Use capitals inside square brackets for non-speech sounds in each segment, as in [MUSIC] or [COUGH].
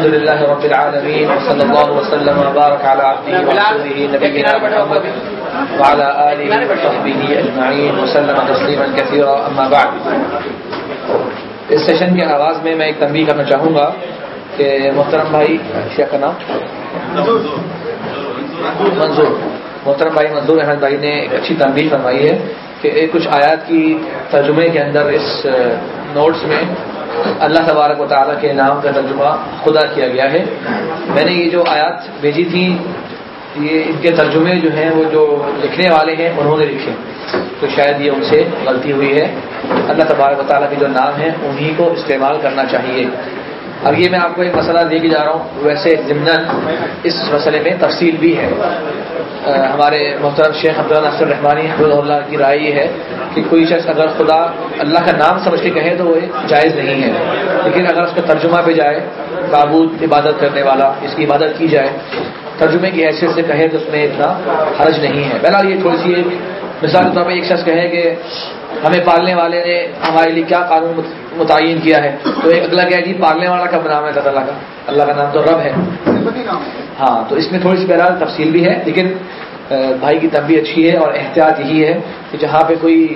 الحمد لله رب العالمين، وصلى الله وسلم وبارك على عبده ورسوله نبينا محمد وعلى آله وصحبه أجمعين، وسلم تسليما كثيرا، أما بعد. اس سیشن کے آغاز میں میں ایک تنبیہ کرنا چاہوں گا کہ محترم بھائی، شیخ کا نام؟ منظور۔ محترم بھائی منظور احمد بھائی نے ایک اچھی تنبیہ فرمائی ہے کہ ایک کچھ آیات کی ترجمے کے اندر اس نوٹس میں اللہ تبارک و تعالیٰ کے نام کا ترجمہ خدا کیا گیا ہے۔ میں نے یہ جو آیات بھیجی تھی، یہ ان کے ترجمے جو ہیں، وہ جو لکھنے والے ہیں، انہوں نے لکھے۔ تو شاید یہ ان سے غلطی ہوئی ہے۔ اللہ تبارک و تعالیٰ کے جو نام ہیں، انہی کو استعمال کرنا چاہیے۔ اب یہ میں آپ کو ایک مسئلہ دے کے جا رہا ہوں۔ ویسے ضمن اس مسئلے میں تفصیل بھی ہے۔ ہمارے محترم شیخ عبداللہ رحمانی حمد اللہ کی رائے یہ ہے کہ کوئی شخص اگر خدا اللہ کا نام سمجھ کے کہے تو وہ جائز نہیں ہے۔ لیکن اگر اس کا ترجمہ پہ جائے معبود عبادت کرنے والا، اس کی عبادت کی جائے، ترجمے کی حیثیت سے کہے تو اس میں اتنا حرج نہیں ہے۔ بہرحال یہ تھوڑی سی ایک مثال کے طور پہ ایک شخص کہے کہ ہمیں پالنے والے نے ہمارے لیے کیا قانون متعین کیا ہے؟ تو ایک اگلا کہہ جی پالنے والا کب نام ہے اللہ کا اللہ کا نام تو رب ہے۔ ہاں تو اس میں تھوڑی سی بہرحال تفصیل بھی ہے لیکن بھائی کی تب بھی اچھی ہے اور احتیاط یہی ہے کہ جہاں پہ کوئی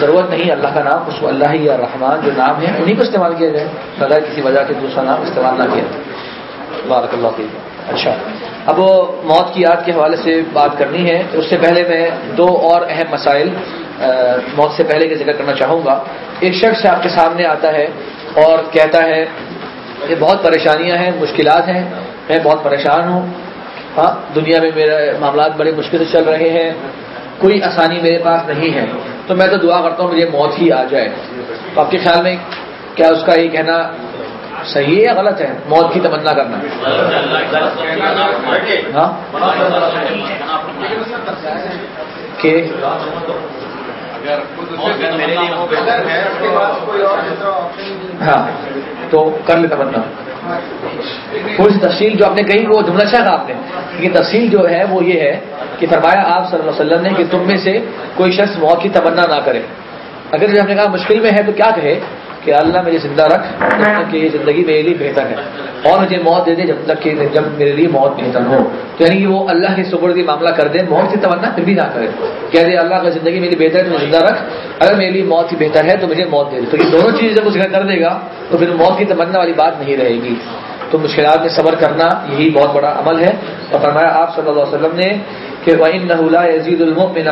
ضرورت نہیں اللہ کا نام اس کو اللہ ہی یا رحمان جو نام ہے انہیں کو استعمال کیا جائے۔ بغیر کسی وجہ کے دوسرا نام استعمال نہ کیا بارک اللہ کی اچھا۔ اب موت کی یاد کے حوالے سے بات کرنی ہے۔ اس سے پہلے میں دو اور اہم مسائل موت سے پہلے کے ذکر کرنا چاہوں گا۔ ایک شخص آپ کے سامنے آتا ہے اور کہتا ہے کہ بہت پریشانیاں ہیں، مشکلات ہیں، میں بہت پریشان ہوں۔ ہاں دنیا میں میرے معاملات بڑے مشکل سے چل رہے ہیں، کوئی آسانی میرے پاس نہیں ہے۔ تو میں تو دعا کرتا ہوں، مجھے موت ہی آ جائے۔ تو آپ کے خیال میں کیا اس کا یہ کہنا صحیح ہے یا غلط ہے؟ موت کی تمنا کرنا۔ ہاں؟ کہ ہاں تو کر لیتا بندہ۔ سی تفصیل جو آپ نے کہی وہ جملہ شاہ آپ نے لیکن تفصیل جو ہے وہ یہ ہے کہ فرمایا آپ صلی اللہ علیہ وسلم نے کہ تم میں سے کوئی شخص موت کی تمنا نہ کرے۔ اگر جو ہم نے کہا مشکل میں ہے تو کیا کہے؟ کہ اللہ مجھے زندہ رکھ جب تک کہ یہ زندگی میرے لیے بہتر ہے۔ اور مجھے موت دے دے جب تک کہ جب میرے لیے موت بہتر ہو۔ تو یعنی کہ وہ اللہ کے سپرد معاملہ کر دے، موت کی تمنا پھر بھی نہ کرے۔ کہہ دے، اللہ کا زندگی میری بہتر ہے تو مجھے زندہ رکھ۔ اگر میرے لیے موت ہی بہتر ہے تو مجھے موت دے دے۔ تو یہ دونوں چیزیں جب اس کا کر دے گا، تو پھر موت کی تمنا والی بات نہیں رہے گی۔ تو مشکلات میں صبر کرنا یہی بہت بڑا عمل ہے۔ اور فرمایا آپ صلی اللہ علیہ وسلم نے کہ عزید المن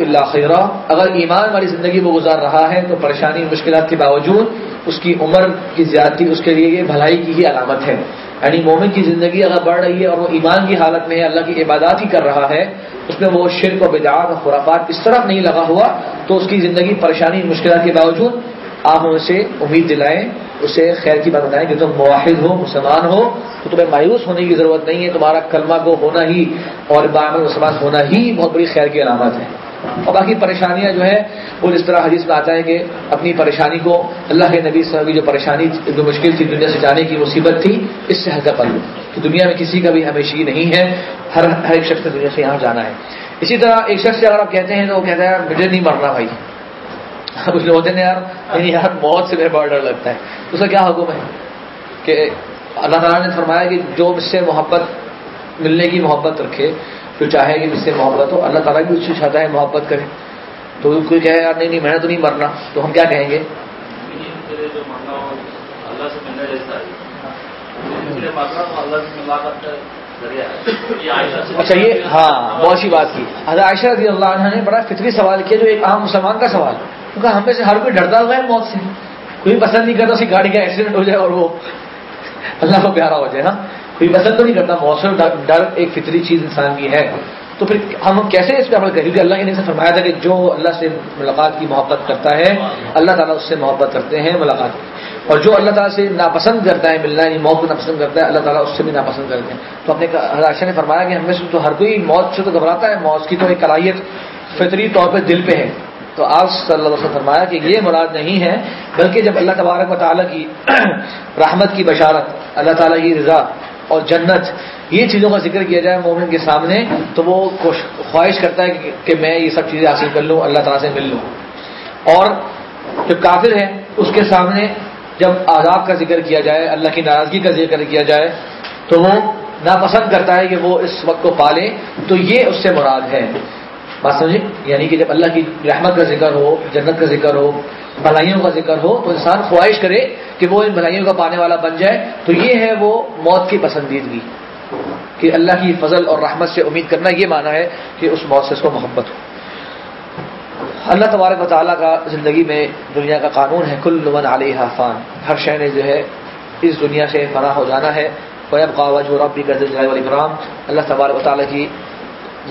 اللہ خیرہ اگر ایمان والی زندگی وہ گزار رہا ہے تو پریشانی مشکلات کے باوجود اس کی عمر کی زیادتی، اس کے لیے یہ بھلائی کی ہی علامت ہے۔ یعنی مومن کی زندگی اگر بڑھ رہی ہے اور وہ ایمان کی حالت میں اللہ کی عبادات ہی کر رہا ہے، اس میں وہ شرک و بدعات اور خرافات اس طرف نہیں لگا ہوا، تو اس کی زندگی پریشانی مشکلات کے باوجود آپ اسے امید دلائیں، اسے خیر کی بات بتائیں کہ تم مواحد ہو، مسلمان ہو، تو تمہیں مایوس ہونے کی ضرورت نہیں ہے، تمہارا کلمہ کو ہونا ہی اور باغ مسلمان ہونا ہی بہت بڑی خیر کی علامت ہے۔ اور باقی پریشانیاں جو ہے وہ اس طرح حدیث میں آتا ہے کہ اپنی پریشانی کو اللہ کے نبی صاحب جو پریشانی جو مشکل تھی دنیا سے جانے کی مصیبت تھی، اس سے ہلکا پل کہ دنیا میں کسی کا بھی ہمیشہ نہیں ہے، ہر ہر ایک شخص نے دنیا سے یہاں جانا ہے۔ اسی طرح ایک شخص سے اگر آپ کہتے ہیں تو وہ کہتا ہے مجھے نہیں مرنا بھائی۔ [LAUGHS] کچھ لوگ ہوتے ہیں یار نہیں یار موت سے میرے بڑا ڈر لگتا ہے۔ اس کا کیا حکم ہے؟ کہ اللہ تعالیٰ نے فرمایا کہ جو مجھ سے محبت ملنے کی محبت رکھے جو چاہے کہ مجھ سے محبت ہو اللہ تعالیٰ بھی اس سے چاہتا ہے محبت کرے۔ تو کوئی کہے یار نہیں نہیں میں نے تو نہیں مرنا۔ تو ہم کیا کہیں گے؟ اچھا یہ ہاں بہت سی بات کی۔ حضرت عائشہ رضی اللہ عنہ نے بڑا فطری سوال کیا جو ایک عام مسلمان کا سوال کیونکہ ہم میں سے ہر کوئی ڈرتا ہوا ہے موت سے؟ کوئی پسند نہیں کرتا، اسی گاڑی کا ایکسیڈنٹ ہو جائے اور وہ اللہ کو پیارا ہو جائے نا کوئی پسند تو نہیں کرتا موسم ڈر ایک فطری چیز انسان کی ہے۔ تو پھر ہم کیسے اس پہ عمل کریں؟ کیونکہ اللہ نے فرمایا تھا کہ جو اللہ سے ملاقات کی محبت کرتا ہے، اللہ تعالیٰ اس سے محبت کرتے ہیں، ملاقات۔ اور جو اللہ تعالیٰ سے ناپسند کرتا ہے، ملنا یعنی موت کو ناپسند کرتا ہے، اللہ تعالیٰ اس سے بھی ناپسند کرتے ہیں۔ تو اپنے عائشہ نے فرمایا کہ ہمیں سے تو ہر کوئی موت سے تو گھبراتا ہے، موت کی تو ایک کلائیت فطری طور پہ دل پہ ہے۔ تو آپ صلی اللہ علیہ وسلم فرمایا کہ یہ مراد نہیں ہے، بلکہ جب اللہ تبارک و تعالیٰ کی [CLEARS THROAT] رحمت کی بشارت، اللہ تعالیٰ کی رضا اور جنت، یہ چیزوں کا ذکر کیا جائے مومن کے سامنے، تو وہ خواہش کرتا ہے کہ میں یہ سب چیزیں حاصل کر لوں، اللہ تعالیٰ سے مل لوں۔ اور جو کافر ہے، اس کے سامنے جب آزاد کا ذکر کیا جائے، اللہ کی ناراضگی کا ذکر کیا جائے، تو وہ ناپسند کرتا ہے کہ وہ اس وقت کو پالے، تو یہ اس سے مراد ہے۔ بات سمجھے؟ یعنی کہ جب اللہ کی رحمت کا ذکر ہو، جنت کا ذکر ہو، بھلائیوں کا ذکر ہو، تو انسان خواہش کرے کہ وہ ان بھلائیوں کا پانے والا بن جائے۔ تو یہ ہے وہ موت کی پسندیدگی۔ کہ اللہ کی فضل اور رحمت سے امید کرنا یہ مانا ہے کہ اس موت سے اس کو محبت ہو۔ اللہ تبارک و تعالیٰ کا زندگی میں دنیا کا قانون ہے، کل لمن علیہ فان۔ ہر شہ نے جو ہے اس دنیا سے فنا ہو جانا ہے۔ ویب قاوج و ربی کا جلال اکرام اللہ تبارک و تعالیٰ کی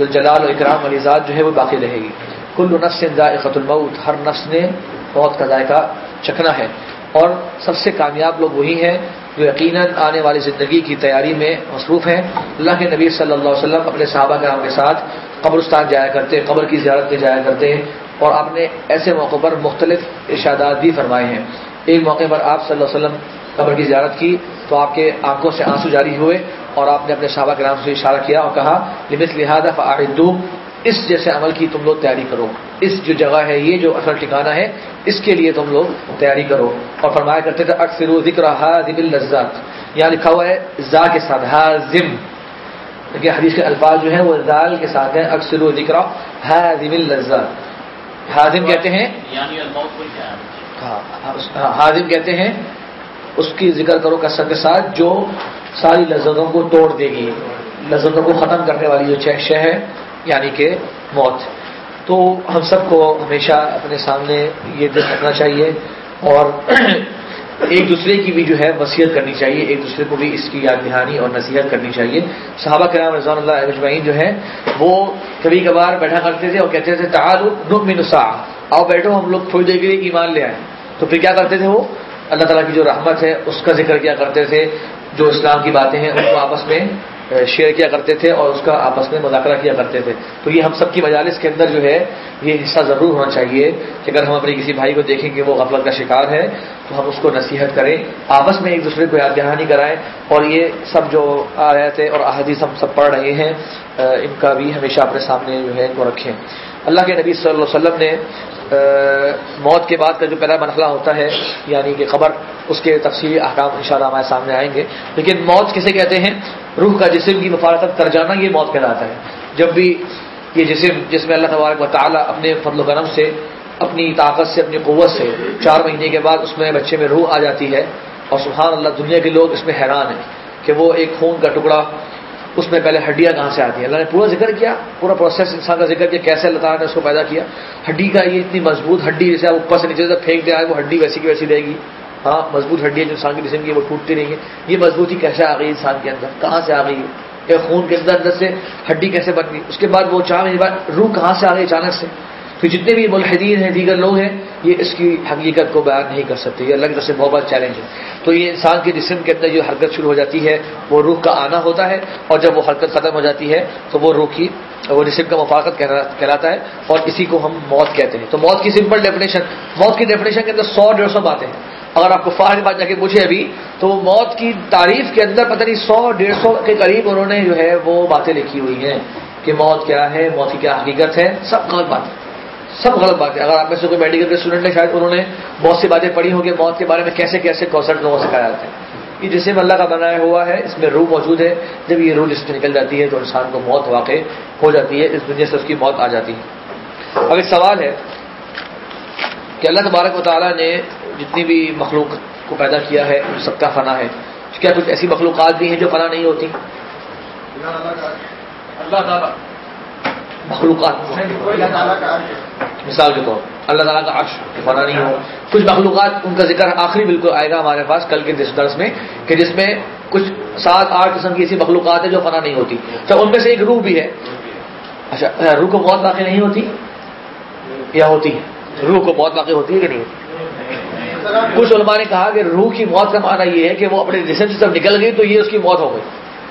جلال و اکرام علی ذات جو ہے وہ باقی رہے گی۔ کل نفس ذائقۃ الموت، ہر نفس نے موت کا ذائقہ چکھنا ہے۔ اور سب سے کامیاب لوگ وہی ہیں جو یقیناً آنے والی زندگی کی تیاری میں مصروف ہیں۔ اللہ کے نبی صلی اللہ علیہ وسلم اپنے صحابہ کرام کے ساتھ قبرستان جایا کرتے قبر کی زیارت پہ جایا کرتے ہیں۔ اور آپ نے ایسے موقع پر مختلف ارشادات بھی فرمائے ہیں۔ ایک موقع پر آپ صلی اللہ علیہ وسلم قبر کی زیارت کی تو آپ کے آنکھوں سے آنسو جاری ہوئے۔ اور آپ نے اپنے صحابہ کے نام سے اشارہ کیا اور کہا لمت لہٰذا فعدو اس جیسے عمل کی تم لوگ تیاری کرو اس جو جگہ ہے یہ جو اصل ٹھکانا ہے اس کے لیے تم لوگ تیاری کرو اور فرمایا کرتے تھے اکثر ذکر حاضم الزات یہاں لکھا ہوا ہے زا کے ساتھ حاضم کہ حدیث کے الفاظ جو ہیں وہ زال کے ساتھ ہیں اکثر ذکر حاضم الزات حاضم کہتے ہیں یعنی ہاں، حاضم کہتے ہیں اس کی ذکر کرو کثرت کے ساتھ جو ساری لذتوں کو توڑ دے گی، لذتوں کو ختم کرنے والی جو شہ ہے یعنی کہ موت۔ تو ہم سب کو ہمیشہ اپنے سامنے یہ دن رکھنا چاہیے اور [CLEARS THROAT] ایک دوسرے کی بھی جو ہے وصیت کرنی چاہیے، ایک دوسرے کو بھی اس کی یاد دہانی اور نصیحت کرنی چاہیے۔ صحابہ کرام رضوان اللہ اجمعین جو ہے وہ کبھی کبھار بیٹھا کرتے تھے اور کہتے تھے نسا آؤ بیٹھو، ہم لوگ تھوڑی دیر کے لیے ایمان لے آئے۔ تو پھر کیا کرتے تھے وہ؟ اللہ تعالیٰ کی جو رحمت ہے، اس کا ذکر کیا کرتے تھے، جو اسلام کی باتیں ہیں، ان کو آپس میں شیئر کیا کرتے تھے اور اس کا آپس میں مذاکرہ کیا کرتے تھے۔ تو یہ ہم سب کی مجالس کے اندر جو ہے، یہ حصہ ضرور ہونا چاہیے کہ اگر ہم اپنے کسی بھائی کو دیکھیں کہ وہ غفلت کا شکار ہے، تو ہم اس کو نصیحت کریں، آپس میں ایک دوسرے کو یاد دہانی کرائیں۔ اور یہ سب جو آیتیں اور احادیث ہم سب پڑھ رہے ہیں ان کا بھی ہمیشہ اپنے سامنے جو ہے، ان کو رکھیں۔ اللہ کے نبی صلی اللہ علیہ وسلم نے موت کے بعد کا جو پہلا مرحلہ ہوتا ہے یعنی کہ خبر اس کے تفصیلی احکام ان شاء اللہ ہمارے سامنے آئیں گے۔ لیکن موت کسے کہتے ہیں؟ روح کا جسم کی مفارقت کر جانا یہ موت کہلاتا ہے۔ جب بھی یہ جسم، جس میں اللہ تبارک و تعالیٰ اپنے فضل و کرم سے، اپنی طاقت سے، اپنی قوت سے چار مہینے کے بعد اس میں بچے میں روح آ جاتی ہے اور سبحان اللہ، دنیا کے لوگ اس میں حیران ہیں کہ وہ ایک خون کا ٹکڑا اس میں پہلے ہڈیاں کہاں سے آتی ہیں؟ اللہ نے پورا ذکر کیا، پورا پروسیس انسان کا ذکر کیا، کیسے اللہ تعالیٰ نے اس کو پیدا کیا۔ ہڈی کا یہ اتنی مضبوط ہڈی جیسے آپ اوپر سے نیچے سے پھینک دیا وہ ہڈی ویسی کی ویسی رہے گی۔ ہاں مضبوط ہڈی ہے جو انسان کی جسم کی وہ ٹوٹتی نہیں ہے یہ مضبوطی کیسے آ گئی انسان کے اندر؟ کہاں سے آ گئی ہے خون کے اندر اندر سے ہڈی کیسے بن گئی؟ اس کے بعد وہ چار مہینے بعد روح کہاں سے آ گئی؟ اچانک سے۔ تو جتنے بھی ملحدین ہیں، دیگر لوگ ہیں، یہ اس کی حقیقت کو بیان نہیں کر سکتے، یہ اللہ کی طرف سے بہت بڑا چیلنج ہے تو یہ انسان کے جسم کے اندر جو حرکت شروع ہو جاتی ہے، وہ روح کا آنا ہوتا ہے، اور جب وہ حرکت ختم ہو جاتی ہے، تو وہ روح کی، وہ جسم کا مفاقت کہلاتا ہے، اور اسی کو ہم موت کہتے ہیں۔ تو موت کی سمپل ڈیفینیشن موت کی ڈیفینیشن کے اندر سو ڈیڑھ سو باتیں ہیں۔ اگر آپ کو فار بات جا کے پوچھے ابھی، تو موت کی تعریف کے اندر پتہ نہیں سو ڈیڑھ سو کے قریب انہوں نے جو ہے وہ باتیں لکھی ہوئی ہیں کہ موت کیا ہے، موت کی کیا حقیقت ہے، سب غلط بات ہے سب غلط بات ہے اگر آپ میں سے کوئی میڈیکل کے اسٹوڈنٹ ہے شاید انہوں نے بہت سی باتیں پڑھی ہوں گی موت کے بارے میں کیسے کیسے کانسرٹ لوگوں سے کہا جاتا ہے یہ جسم اللہ کا بنایا ہوا ہے، اس میں روح موجود ہے۔ جب یہ روح جس میں نکل جاتی ہے تو انسان کو موت واقع ہو جاتی ہے، اس دنیا سے اس کی موت آ جاتی ہے۔ اب ایک سوال ہے کہ اللہ تبارک و تعالیٰ نے جتنی بھی مخلوق کو پیدا کیا ہے ان سب کا فنا ہے، کیا کچھ ایسی مخلوقات بھی ہیں جو فنا نہیں ہوتی؟ اللہ تعالیٰ مخلوقات۔ مثال کے طور اللہ تعالیٰ کا عرش فنا نہیں ہو۔ کچھ مخلوقات، ان کا ذکر آخری بالکل آئے گا ہمارے پاس کل کے درس میں، کہ جس میں کچھ سات آٹھ قسم کی ایسی مخلوقات ہیں جو فنا نہیں ہوتی۔ تو ان میں سے ایک روح بھی ہے۔ اچھا, اچھا، روح کو بہت واقع نہیں ہوتی؟ یا ہوتی ہے؟ روح کو بہت واقع ہوتی ہے کہ نہیں ہوتی؟ کچھ علماء نے کہا کہ روح کی موت کا معنی یہ ہے کہ وہ اپنے جسم سے سب نکل گئی تو یہ اس کی موت ہو گئی۔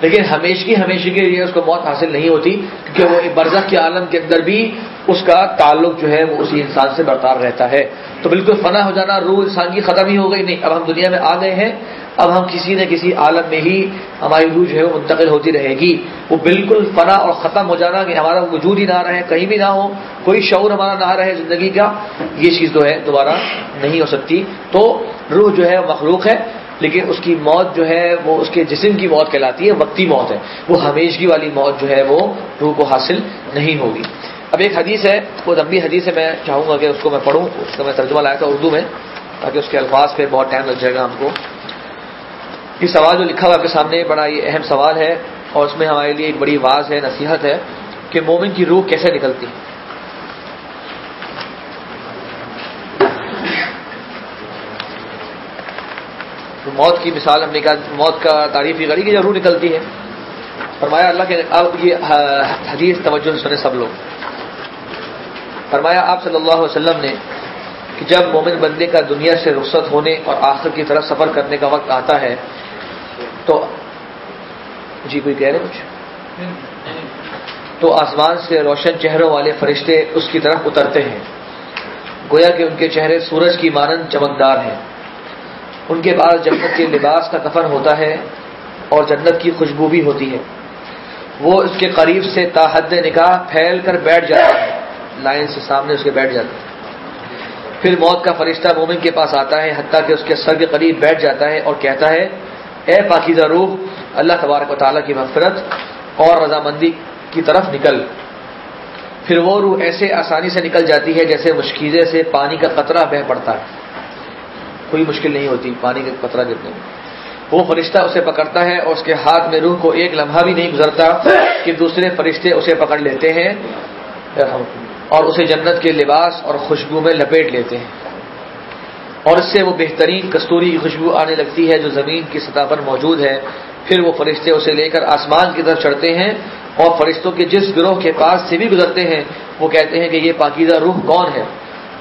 لیکن ہمیشہ ہمیشہ کے لیے اس کو موت حاصل نہیں ہوتی، کیونکہ وہ برزخ کے عالم کے اندر بھی اس کا تعلق جو ہے وہ اسی انسان سے برقرار رہتا ہے۔ تو بالکل فنا ہو جانا، روح انسان کی ختم ہی ہو گئی۔ نہیں، اب ہم دنیا میں آ گئے ہیں۔ اب ہم کسی نہ کسی عالم میں ہی ہماری روح جو ہے وہ منتقل ہوتی رہے گی۔ وہ بالکل فنا اور ختم ہو جانا کہ ہمارا وجود ہی نہ رہے، کہیں بھی نہ ہو، کوئی شعور ہمارا نہ رہے زندگی کا، یہ چیز جو ہے دوبارہ نہیں ہو سکتی۔ تو روح جو ہے مخلوق ہے۔ لیکن اس کی موت جو ہے وہ اس کے جسم کی موت کہلاتی ہے، وقتی موت ہے۔ وہ ہمیشگی والی موت جو ہے وہ روح کو حاصل نہیں ہوگی۔ اب ایک حدیث ہے وہ لمبی حدیث ہے، میں چاہوں گا کہ اس کو میں پڑھوں، اس کا میں ترجمہ لایا تھا اردو میں، تاکہ اس کے الفاظ پہ بہت ٹائم لگ جائے گا ہم کو۔ یہ سوال جو لکھا ہوا آپ کے سامنے، بڑا یہ اہم سوال ہے اور اس میں ہمارے لیے ایک بڑی آواز ہے نصیحت ہے کہ مومن کی روح کیسے نکلتی؟ موت کی مثال ہم نے کہا موت کا تعریف یہ کری کہ روح نکلتی ہے۔ فرمایا اللہ کے اب یہ حدیث توجہ سنے سب لوگ۔ فرمایا آپ صلی اللہ علیہ وسلم نے کہ جب مومن بندے کا دنیا سے رخصت ہونے اور آخر کی طرف سفر کرنے کا وقت آتا ہے، تو جی کوئی کہہ رہے کچھ؟ تو آسمان سے روشن چہروں والے فرشتے اس کی طرف اترتے ہیں۔ گویا کہ ان کے چہرے سورج کی مانند چمکدار ہیں۔ ان کے پاس جنت کے لباس کا کفن ہوتا ہے اور جنت کی خوشبو بھی ہوتی ہے۔ وہ اس کے قریب سے تاحد نکاح پھیل کر بیٹھ جاتا ہے۔ لائن سے سامنے اس کے بیٹھ جاتا ہے۔ پھر موت کا فرشتہ مومن کے پاس آتا ہے، حتیٰ کہ اس کے سر کے قریب بیٹھ جاتا ہے اور کہتا ہے، اے پاکیزہ روح، اللہ تبارک و تعالیٰ کی مغفرت اور رضامندی کی طرف نکل۔ پھر وہ روح ایسے آسانی سے نکل جاتی ہے جیسے مشکیزے سے پانی کا قطرہ بہ پڑتا ہے۔ کوئی مشکل نہیں ہوتی، پانی کا قطرہ گرنے میں۔ وہ فرشتہ اسے پکڑتا ہے اور اس کے ہاتھ میں روح کو ایک لمحہ بھی نہیں گزرتا کہ دوسرے فرشتے اسے پکڑ لیتے ہیں۔ اور اسے جنت کے لباس اور خوشبو میں لپیٹ لیتے ہیں۔ اور اس سے وہ بہترین کستوری کی خوشبو آنے لگتی ہے جو زمین کی سطح پر موجود ہے۔ پھر وہ فرشتے اسے لے کر آسمان کی طرف چڑھتے ہیں اور فرشتوں کے جس گروہ کے پاس سے بھی گزرتے ہیں، وہ کہتے ہیں کہ یہ پاکیزہ روح کون ہے؟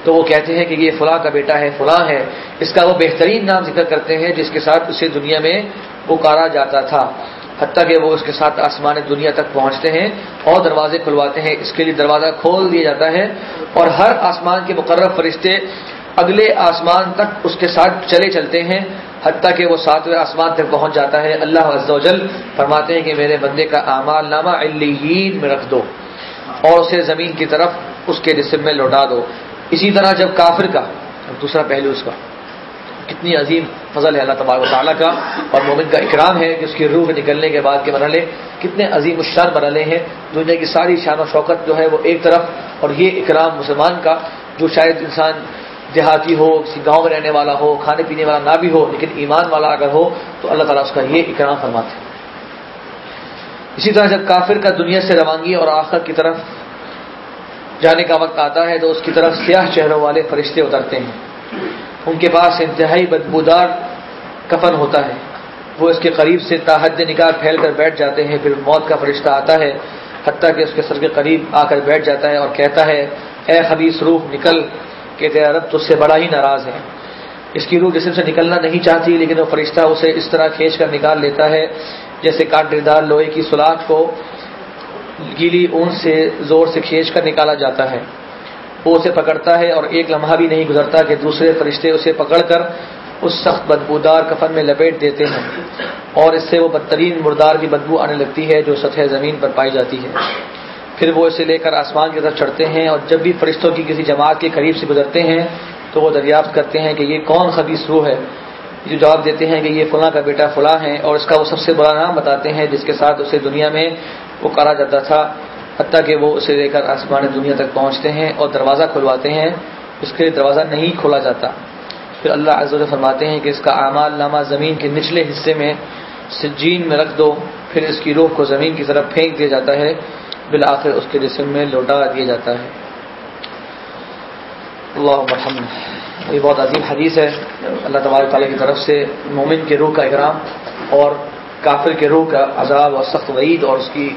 تو وہ کہتے ہیں کہ یہ فلاں کا بیٹا ہے، فلاں ہے۔ اس کا وہ بہترین نام ذکر کرتے ہیں جس کے ساتھ اسے دنیا میں پکارا جاتا تھا۔ حتیٰ کہ وہ اس کے ساتھ آسمان دنیا تک پہنچتے ہیں اور دروازے کھلواتے ہیں۔ اس کے لیے دروازہ کھول دیا جاتا ہے اور ہر آسمان کے مقرر فرشتے اگلے آسمان تک اس کے ساتھ چلے چلتے ہیں۔ حتیٰ کہ وہ ساتویں آسمان تک پہنچ جاتا ہے۔ اللہ عز و جل فرماتے ہیں کہ میرے بندے کا اعمال نامہ علیین میں رکھ دو اور اسے زمین کی طرف اس کے جسم میں لوٹا دو۔ اسی طرح جب کافر کا دوسرا پہلو اس کا۔ کتنی عظیم فضل ہے اللہ تبار و تعالیٰ کا، اور مومن کا اکرام ہے کہ اس کی روح نکلنے کے بعد کے مرحلے کتنے عظیم الشان مرحلے ہیں۔ دنیا کی ساری شان و شوکت جو ہے وہ ایک طرف، اور یہ اکرام مسلمان کا جو شاید انسان دیہاتی ہو، کسی گاؤں میں رہنے والا ہو، کھانے پینے والا نہ بھی ہو، لیکن ایمان والا اگر ہو، تو اللہ تعالیٰ اس کا یہ اکرام فرماتے اسی طرح جب کافر کا دنیا سے روانگی اور آخر کی طرف جانے کا وقت آتا ہے تو اس کی طرف سیاہ چہروں والے فرشتے اترتے ہیں۔ ان کے پاس انتہائی بدبودار کفن ہوتا ہے۔ وہ اس کے قریب سے تاحد نکال پھیل کر بیٹھ جاتے ہیں۔ پھر موت کا فرشتہ آتا ہے۔ حتیٰ کہ اس کے سر کے قریب آ کر بیٹھ جاتا ہے اور کہتا ہے، اے خبیص روح، نکل کہ تیرا رب تو اس سے بڑا ہی ناراض ہے۔ اس کی روح جسم سے نکلنا نہیں چاہتی، لیکن وہ فرشتہ اسے اس طرح کھینچ کر نکال لیتا ہے، جیسے کاٹدار لوہے کی سلاخ کو گیلی اون سے زور سے کھینچ کر نکالا جاتا ہے۔ وہ اسے پکڑتا ہے اور ایک لمحہ بھی نہیں گزرتا کہ دوسرے فرشتے اسے پکڑ کر اس سخت بدبودار کفن میں لپیٹ دیتے ہیں اور اس سے وہ بدترین مردار کی بدبو آنے لگتی ہے جو سطح زمین پر پائی جاتی ہے۔ پھر وہ اسے لے کر آسمان کی طرف چڑھتے ہیں اور جب بھی فرشتوں کی کسی جماعت کے قریب سے گزرتے ہیں تو وہ دریافت کرتے ہیں کہ یہ کون خبیص روح ہے۔ جو جواب دیتے ہیں کہ یہ فلاں کا بیٹا فلاں ہے اور اس کا وہ سب سے بڑا نام بتاتے ہیں جس کے ساتھ اسے دنیا میں پکارا جاتا تھا، حتیٰ کہ وہ اسے لے کر آسمان دنیا تک پہنچتے ہیں اور دروازہ کھلواتے ہیں، اس کے لیے دروازہ نہیں کھولا جاتا۔ پھر اللہ عز و فرماتے ہیں کہ اس کا اعمال نامہ زمین کے نچلے حصے میں سجین میں رکھ دو، پھر اس کی روح کو زمین کی طرف پھینک دیا جاتا ہے۔ بالآخر اس کے جسم میں لوٹا دیا جاتا ہے۔ اللہ مرحم یہ بہت عظیم حدیث ہے۔ اللہ تبارک تعالیٰ کی طرف سے مومن کے روح کا اکرام اور کافر کے روح کا عذاب اور سخت وعید اور اس کی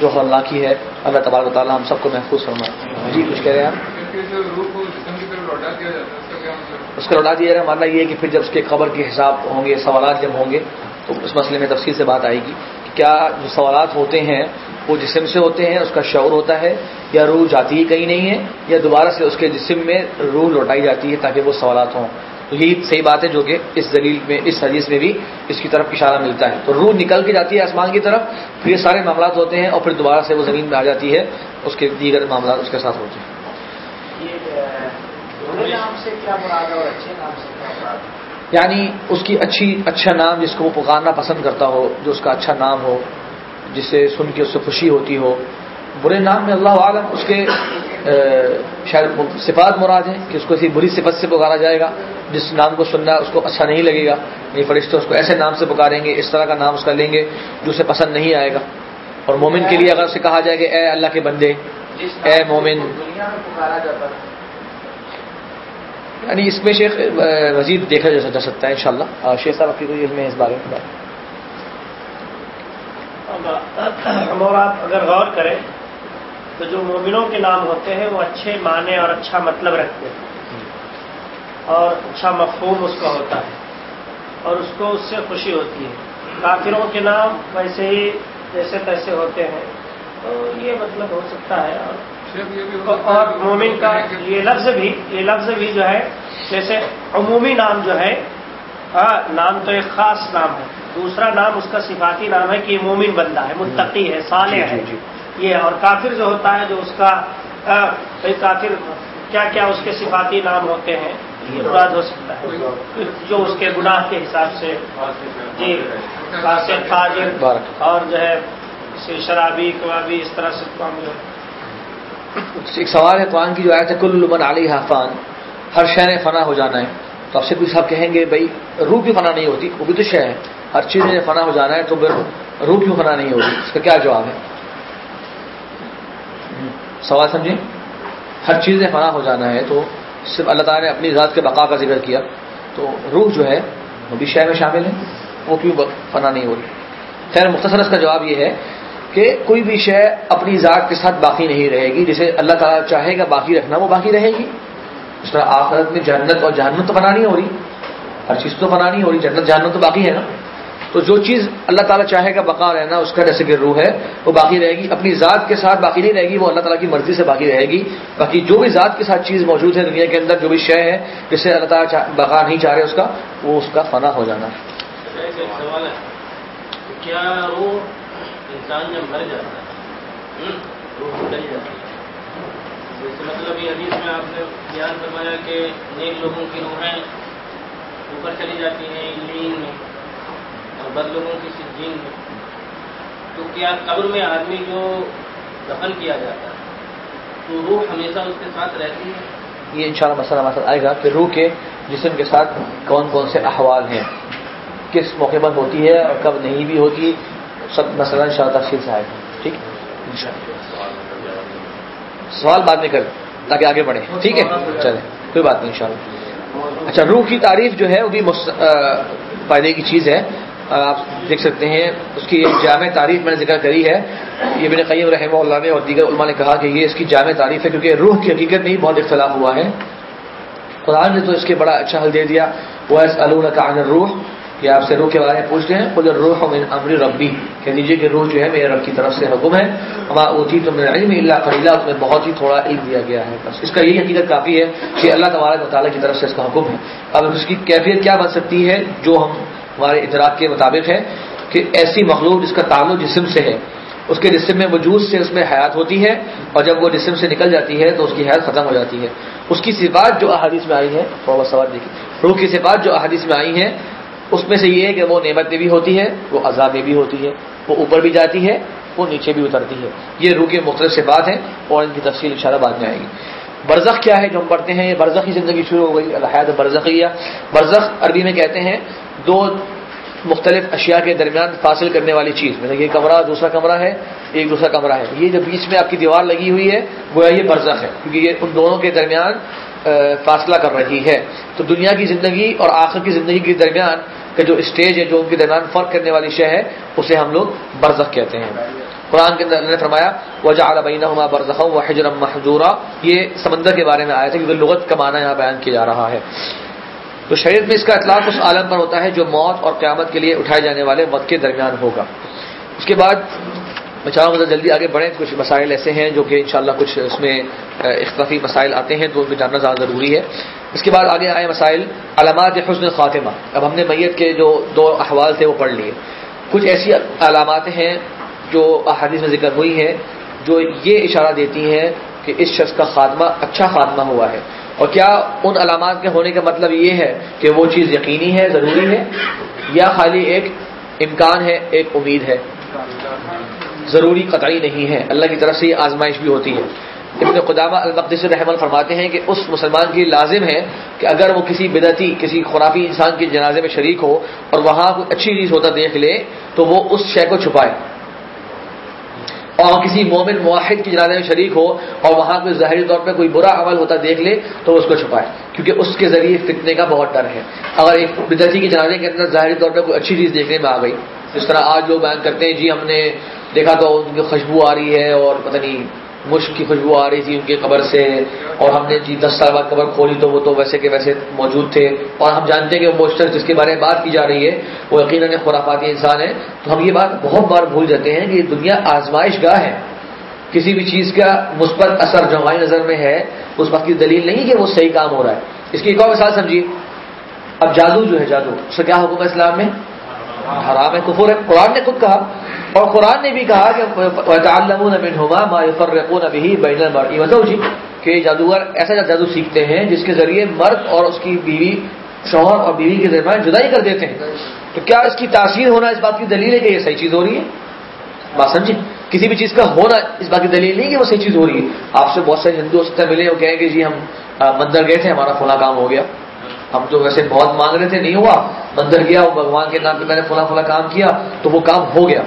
جو اللہ کی ہے، اللہ تبارک تعالیٰ ہم سب کو محفوظ فرمائے۔ جی کچھ کہہ رہے ہیں آپ؟ اس کا لوٹا دیا جائے ماننا یہ ہے کہ پھر جب اس کے قبر کے حساب ہوں گے، سوالات جب ہوں گے، تو اس مسئلے میں تفصیل سے بات آئے گی کہ کیا جو سوالات ہوتے ہیں، وہ جسم سے ہوتے ہیں، اس کا شعور ہوتا ہے، یا روح جاتی ہی کہیں نہیں ہے، یا دوبارہ سے اس کے جسم میں روح لوٹائی جاتی ہے تاکہ وہ سوالات ہوں۔ تو یہی صحیح بات ہے جو کہ اس دلیل میں اس حدیث میں بھی اس کی طرف اشارہ ملتا ہے۔ تو روح نکل کے جاتی ہے آسمان کی طرف پھر یہ سارے معاملات ہوتے ہیں اور پھر دوبارہ سے وہ زمین میں آ جاتی ہے اس کے دیگر معاملات اس کے ساتھ ہوتے ہیں۔ یعنی اس کی اچھی اچھا نام جس کو وہ پکارنا پسند کرتا ہو جو اس کا اچھا نام ہو جسے سن کے اس سے خوشی ہوتی ہو برے نام میں اللہ عالم اس کے شاید صفات مراد ہیں کہ اس کو اسی بری صفت سے پکارا جائے گا، جس نام کو سننا اس کو اچھا نہیں لگے گا نہیں فرشتے اس کو ایسے نام سے پکاریں گے، اس طرح کا نام اس کا لیں گے جو اسے پسند نہیں آئے گا۔ اور مومن کے لیے اگر اسے کہا جائے کہ اے اللہ کے بندے، اے مومن۔ یعنی اس میں شیخ وزیر دیکھا جا سکتا ہے ان شاء اللہ شیخ صاحب کی کوئی میں اس بارے میں آپ اگر غور کریں تو جو مومنوں کے نام ہوتے ہیں وہ اچھے معنی اور اچھا مطلب رکھتے ہیں۔ اور اچھا مفہوم اس کا ہوتا ہے اور اس کو اس سے خوشی ہوتی ہے۔ کافروں کے نام ویسے ہی جیسے تیسے ہوتے ہیں۔ تو یہ مطلب ہو سکتا ہے۔ اور مومن کا یہ لفظ بھی یہ لفظ بھی جو ہے جیسے عمومی نام جو ہے نام تو ایک خاص نام ہے۔ دوسرا نام اس کا صفاتی نام ہے کہ یہ مومن بندہ ہے متقی ہے صالح ہے جی، جی، جی۔ یہ اور کافر جو ہوتا ہے جو اس کا کافر کیا کیا اس کے صفاتی نام ہوتے ہیں؟ یہ مراد ہو سکتا ہے۔ جو اس کے گناہ کے حساب سے۔ جی تاجر اور جو ہے شرابی کبابی اس طرح سے ایک سوال ہے قرآن کی جو آیا تھا کل لمن علی حافان ہر شہر فنا ہو جانا ہے۔ تو اب سے کچھ صاحب کہیں گے بھائی روح کی فنا نہیں ہوتی؟ وہ بھی تو شہ ہے۔ ہر چیز میں فنا ہو جانا ہے تو پھر روح کیوں فنا نہیں ہوتی؟ اس کا کیا جواب ہے؟ سوال سمجھیں ہر چیز میں فنا ہو جانا ہے تو صرف اللہ تعالیٰ نے اپنی ذات کے بقا کا ذکر کیا تو روح جو ہے وہ بھی شہ میں شامل ہے، وہ کیوں فنا نہیں ہو رہی؟ خیر، مختصر اس کا جواب یہ ہے کہ کوئی بھی شے اپنی ذات کے ساتھ باقی نہیں رہے گی، جسے اللہ تعالیٰ چاہے گا باقی رکھنا وہ باقی رہے گی۔ اس طرح آخرت میں جہنت اور جہنت تو بنا نہیں ہو رہی۔ ہر چیز تو بنا نہیں ہو رہی، جنت جہنت تو باقی ہے نا۔ تو جو چیز اللہ تعالیٰ چاہے گا بقا رہنا، اس کا جیسے کہ روح ہے، وہ باقی رہے گی۔ اپنی ذات کے ساتھ باقی نہیں رہے گی، وہ اللہ تعالیٰ کی مرضی سے باقی رہے گی۔ باقی جو بھی ذات کے ساتھ چیز موجود ہے دنیا کے اندر، جو بھی شے ہے جسے اللہ تعالیٰ بقا نہیں چاہ رہے اس کا، وہ اس کا فنا ہو جانا۔ ہے کیا انسان جب مر جاتا ہے روح جاتی ہے؟ مطلب یہ حدیث میں آپ نے بیان فرمایا کہ نیک لوگوں کی روحیں اوپر چلی جاتی ہیں لین میں۔ بد لوگوں کی سجین میں تو کیا قبر میں آدمی جو دفن کیا جاتا ہے، تو روح ہمیشہ اس کے ساتھ رہتی ہے؟ یہ انشاءاللہ مسئلہ مسئلہ آئے گا کہ روح کے جسم کے ساتھ کون کون سے احوال ہیں، کس موقع پر ہوتی ہے اور کب نہیں بھی ہوتی، سب مسئلہ ان شاء اللہ تفصیل سے آئے گا، ٹھیک؟ سوال بعد میں کر، تاکہ آگے بڑھے ٹھیک ہے؟ چلے کوئی بات نہیں ان شاء اللہ اچھا روح کی تعریف جو ہے، وہ بھی فائدے کی چیز ہے۔ آپ دیکھ سکتے ہیں، اس کی ایک جامع تعریف میں نے ذکر کری ہے۔ یہ میرے قیم رحمہ اللہ نے اور دیگر علماء نے کہا کہ یہ اس کی جامع تعریف ہے، کیونکہ روح کی حقیقت میں ہی بہت اختلاف ہوا ہے۔ قرآن نے تو اس کے بڑا اچھا حل دے دیا۔ وہ کا روح کہ آپ سے روح کے بارے میں پوچھتے ہیں۔ خود روح من امر ربی کہ دیجیے کہ روح جو ہے میرے رب کی طرف سے حکم ہے۔ ہمارا اوتی تو میرا علم اللہ خلیلہ اس میں بہت ہی تھوڑا علم دیا گیا ہے۔ بس اس کا یہی حقیقت کافی ہے کہ اللہ تبارک مطالعہ کی طرف سے اس کا حکم ہے۔ اب اس کی کیفیت کیا بن سکتی ہے، جو ہم ہمارے ادراک کے مطابق ہے کہ ایسی مخلوق جس کا تعلق جسم سے ہے، اس کے جسم میں وجود سے اس میں حیات ہوتی ہے اور جب وہ جسم سے نکل جاتی ہے تو اس کی حیات ختم ہو جاتی ہے۔ اس کی صفات جو احادیث میں آئی ہے سوال دیکھیے۔ روح کی صفات جو احادیث میں آئی ہیں اس میں سے یہ ہے کہ وہ نعمت میں بھی ہوتی ہے وہ عذاب میں بھی ہوتی ہے وہ اوپر بھی جاتی ہے وہ نیچے بھی اترتی ہے یہ روح کے مختلف سے بات ہیں اور ان کی تفصیل اشارہ بعد میں آئے گی۔ برزخ کیا ہے جو ہم پڑھتے ہیں؟ یہ برزخی زندگی شروع ہو گئی الحد برزخیہ۔ برزخ عربی میں کہتے ہیں دو مختلف اشیاء کے درمیان فاصل کرنے والی چیز۔ مطلب یہ کمرہ دوسرا کمرہ ہے، ایک دوسرا کمرہ ہے۔ یہ جو بیچ میں آپ کی دیوار لگی ہوئی ہے وہ یہ برزخ ہے، کیونکہ یہ ان دونوں کے درمیان فاصلہ کر رہی ہے۔ تو دنیا کی زندگی اور آخر کی زندگی کے درمیان کا جو اسٹیج ہے، جو ان کے درمیان فرق کرنے والی شے ہے، اسے ہم لوگ برزخ کہتے ہیں۔ قرآن کے اندر نے فرمایا وجہ عالبینہ برزخ و حجرم محدورہ یہ سمندر کے بارے میں آیا تھا، کیونکہ لغت کا معنی یہاں بیان کیا جا رہا ہے۔ تو شریعت میں اس کا اطلاق اس عالم پر ہوتا ہے جو موت اور قیامت کے لیے اٹھائے جانے والے وقت کے درمیان ہوگا۔ اس کے بعد میں چاہوں گا جلدی آگے بڑھیں، کچھ مسائل ایسے ہیں جو کہ انشاءاللہ کچھ اس میں اختلافی مسائل آتے ہیں، تو ان کو جاننا زیادہ ضروری ہے۔ اس کے بعد آگے آئے مسائل، علامات حسن خاتمہ۔ اب ہم نے میت کے جو دو احوال تھے، وہ پڑھ لیے۔ کچھ ایسی علامات ہیں جو احادیث میں ذکر ہوئی ہیں، جو یہ اشارہ دیتی ہیں کہ اس شخص کا خاتمہ اچھا خاتمہ ہوا ہے۔ اور کیا ان علامات کے ہونے کا مطلب یہ ہے کہ وہ چیز یقینی ہے، ضروری ہے؟ یا خالی ایک امکان ہے، ایک امید ہے؟ ضروری قطعی نہیں ہے۔ اللہ کی طرف سے یہ آزمائش بھی ہوتی ہے۔ ابن قدامہ المقدس رحمل فرماتے ہیں کہ اس مسلمان کی لازم ہے کہ اگر وہ کسی بدعتی، کسی خرافی انسان کے جنازے میں شریک ہو اور وہاں کوئی اچھی چیز ہوتا دیکھ لے، تو وہ اس شے کو چھپائے۔ اور کسی مومن معاہد کی جنازے میں شریک ہو اور وہاں کوئی ظاہری طور پہ کوئی برا عمل ہوتا دیکھ لے تو اس کو چھپائے، کیونکہ اس کے ذریعے فتنے کا بہت ڈر ہے۔ اگر ایک بدرتی کی جنازے کے اندر ظاہری طور پہ کوئی اچھی چیز دیکھنے میں آ گئی، جس طرح آج لوگ بیان کرتے ہیں جی ہم نے دیکھا تو ان کی خوشبو آ رہی ہے اور پتہ نہیں مشک کی خوشبو آ رہی تھی ان کی قبر سے اور ہم نے جی دس سال بعد قبر کھولی تو وہ تو ویسے کے ویسے موجود تھے اور ہم جانتے ہیں کہ وہ موسٹر جس کے بارے میں بات کی جا رہی ہے وہ یقیناً خرافاتی انسان ہے۔ تو ہم یہ بات بہت بار بھول جاتے ہیں کہ یہ دنیا آزمائش گاہ ہے۔ کسی بھی چیز کا مثبت اثر جو ہماری نظر میں ہے، اس وقت کی دلیل نہیں کہ وہ صحیح کام ہو رہا ہے۔ اس کی ایک اور مثال سمجھیے۔ اب جادو جو ہے، جادو، اس کا کیا حکم ہے اسلام میں؟ حرام ہے، کفر ہے۔ قرآن نے خود کہا اور قرآن نے بھی کہا کہ جی کہ جادوگر ایسا جادو سیکھتے ہیں جس کے ذریعے مرد اور اس کی بیوی شوہر اور بیوی کے درمیان جدائی کر دیتے ہیں۔ تو کیا اس کی تاثیر ہونا اس بات کی دلیل ہے کہ یہ صحیح چیز ہو رہی ہے؟ بات سمجھے؟ کسی بھی چیز کا ہونا اس بات کی دلیل نہیں کہ وہ صحیح چیز ہو رہی ہے۔ آپ سے بہت سارے ہندو سطح ملے وہ کہیں کہ جی ہم مندر گئے تھے، ہمارا فلاں کام ہو گیا۔ ہم تو ویسے بہت مانگ رہے تھے، نہیں ہوا۔ مندر گیا بھگوان کے نام پہ میں نے فلاں فلاں کام کیا تو وہ کام ہو گیا۔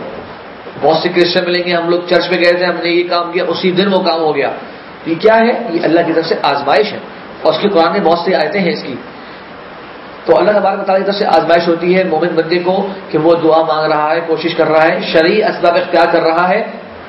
بہت سے کرسچن ملیں گے، ہم لوگ چرچ میں گئے تھے، ہم نے یہ کام کیا، اسی دن وہ کام ہو گیا۔ یہ کیا ہے؟ یہ اللہ کی طرف سے آزمائش ہے۔ اور اس کے قرآن میں بہت سی آیتیں ہیں اس کی۔ تو اللہ تبارک تعالیٰ کی طرف سے آزمائش ہوتی ہے مومن بندے کو کہ وہ دعا مانگ رہا ہے، کوشش کر رہا ہے۔ شرعی اسباب اختیار کر رہا ہے،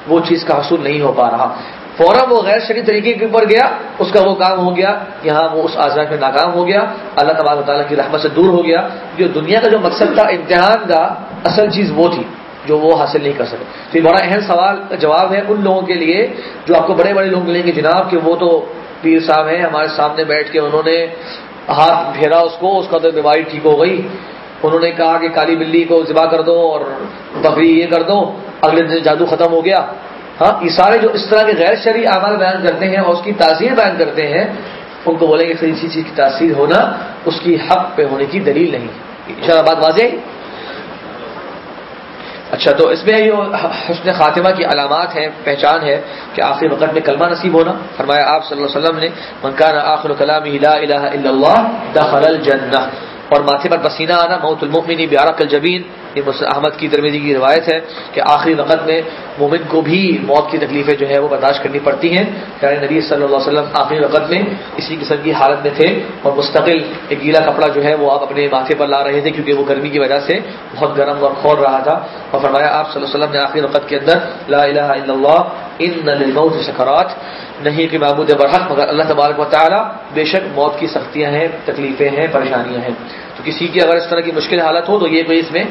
وہ چیز کا حصول نہیں ہو پا رہا۔ فوراً وہ غیر شریع طریقے کے اوپر گیا، اس کا وہ کام ہو گیا۔ یہاں وہ اس آزاد میں ناکام ہو گیا۔ اللہ تبارک تعالیٰ کی رحمت سے دور ہو گیا۔ جو دنیا کا جو مقصد تھا، امتحان کا، اصل چیز وہ تھی۔ جو وہ حاصل نہیں کر سکے۔ تو یہ بڑا اہم سوال جواب ہے ان لوگوں کے لیے جو آپ کو بڑے بڑے لوگ ملیں گے جناب کہ وہ تو پیر صاحب ہیں، ہمارے سامنے بیٹھ کے انہوں نے ہاتھ پھیرا اس کو، اس کا تو بیماری ٹھیک ہو گئی۔ انہوں نے کہا کہ کالی بلی کو ذبح کر دو اور بکری یہ کر دو، اگلے دن جادو ختم ہو گیا۔ ہاں یہ سارے جو اس طرح کے غیر شرعی اعمال بیان کرتے ہیں اور اس کی تاثیر بیان کرتے ہیں، ان کو بولیں گے کہ اسی چیز کی تاثیر ہونا اس کی حق پہ ہونے کی دلیل نہیں۔ ان شاء اللہ بات واضح اچھا تو اس میں یہ حسن خاتمہ کی علامات ہیں، پہچان ہے کہ آخری وقت میں کلمہ نصیب ہونا۔ فرمایا آپ صلی اللہ علیہ وسلم نے منکان آخر کلام لا الہ الا اللہ دخل الجنہ. اور ماتھے پر پسینہ آنا، موت المؤمنی بیارق الجبین یہ احمد کی درمیزی کی روایت ہے کہ آخری وقت میں مومن کو بھی موت کی تکلیفیں جو ہے وہ برداشت کرنی پڑتی ہیں۔ یعنی نبی صلی اللہ علیہ وسلم آخری وقت میں اسی قسم کی حالت میں تھے اور مستقل ایک گیلا کپڑا جو ہے وہ آپ اپنے ماتھے پر لا رہے تھے کیونکہ وہ گرمی کی وجہ سے بہت گرم اور کھول رہا تھا۔ اور فرمایا آپ صلی اللہ علیہ وسلم نے آخری وقت کے اندر لا الہ الا اللہ، ان سکرات، نہیں کہ معبود برحق، مگر اللہ تبارک و تعالیٰ بے شک موت کی سختیاں ہیں، تکلیفیں ہیں، پریشانیاں ہیں۔ تو کسی کی اگر اس طرح کی مشکل حالت ہو تو یہ کوئی اس میں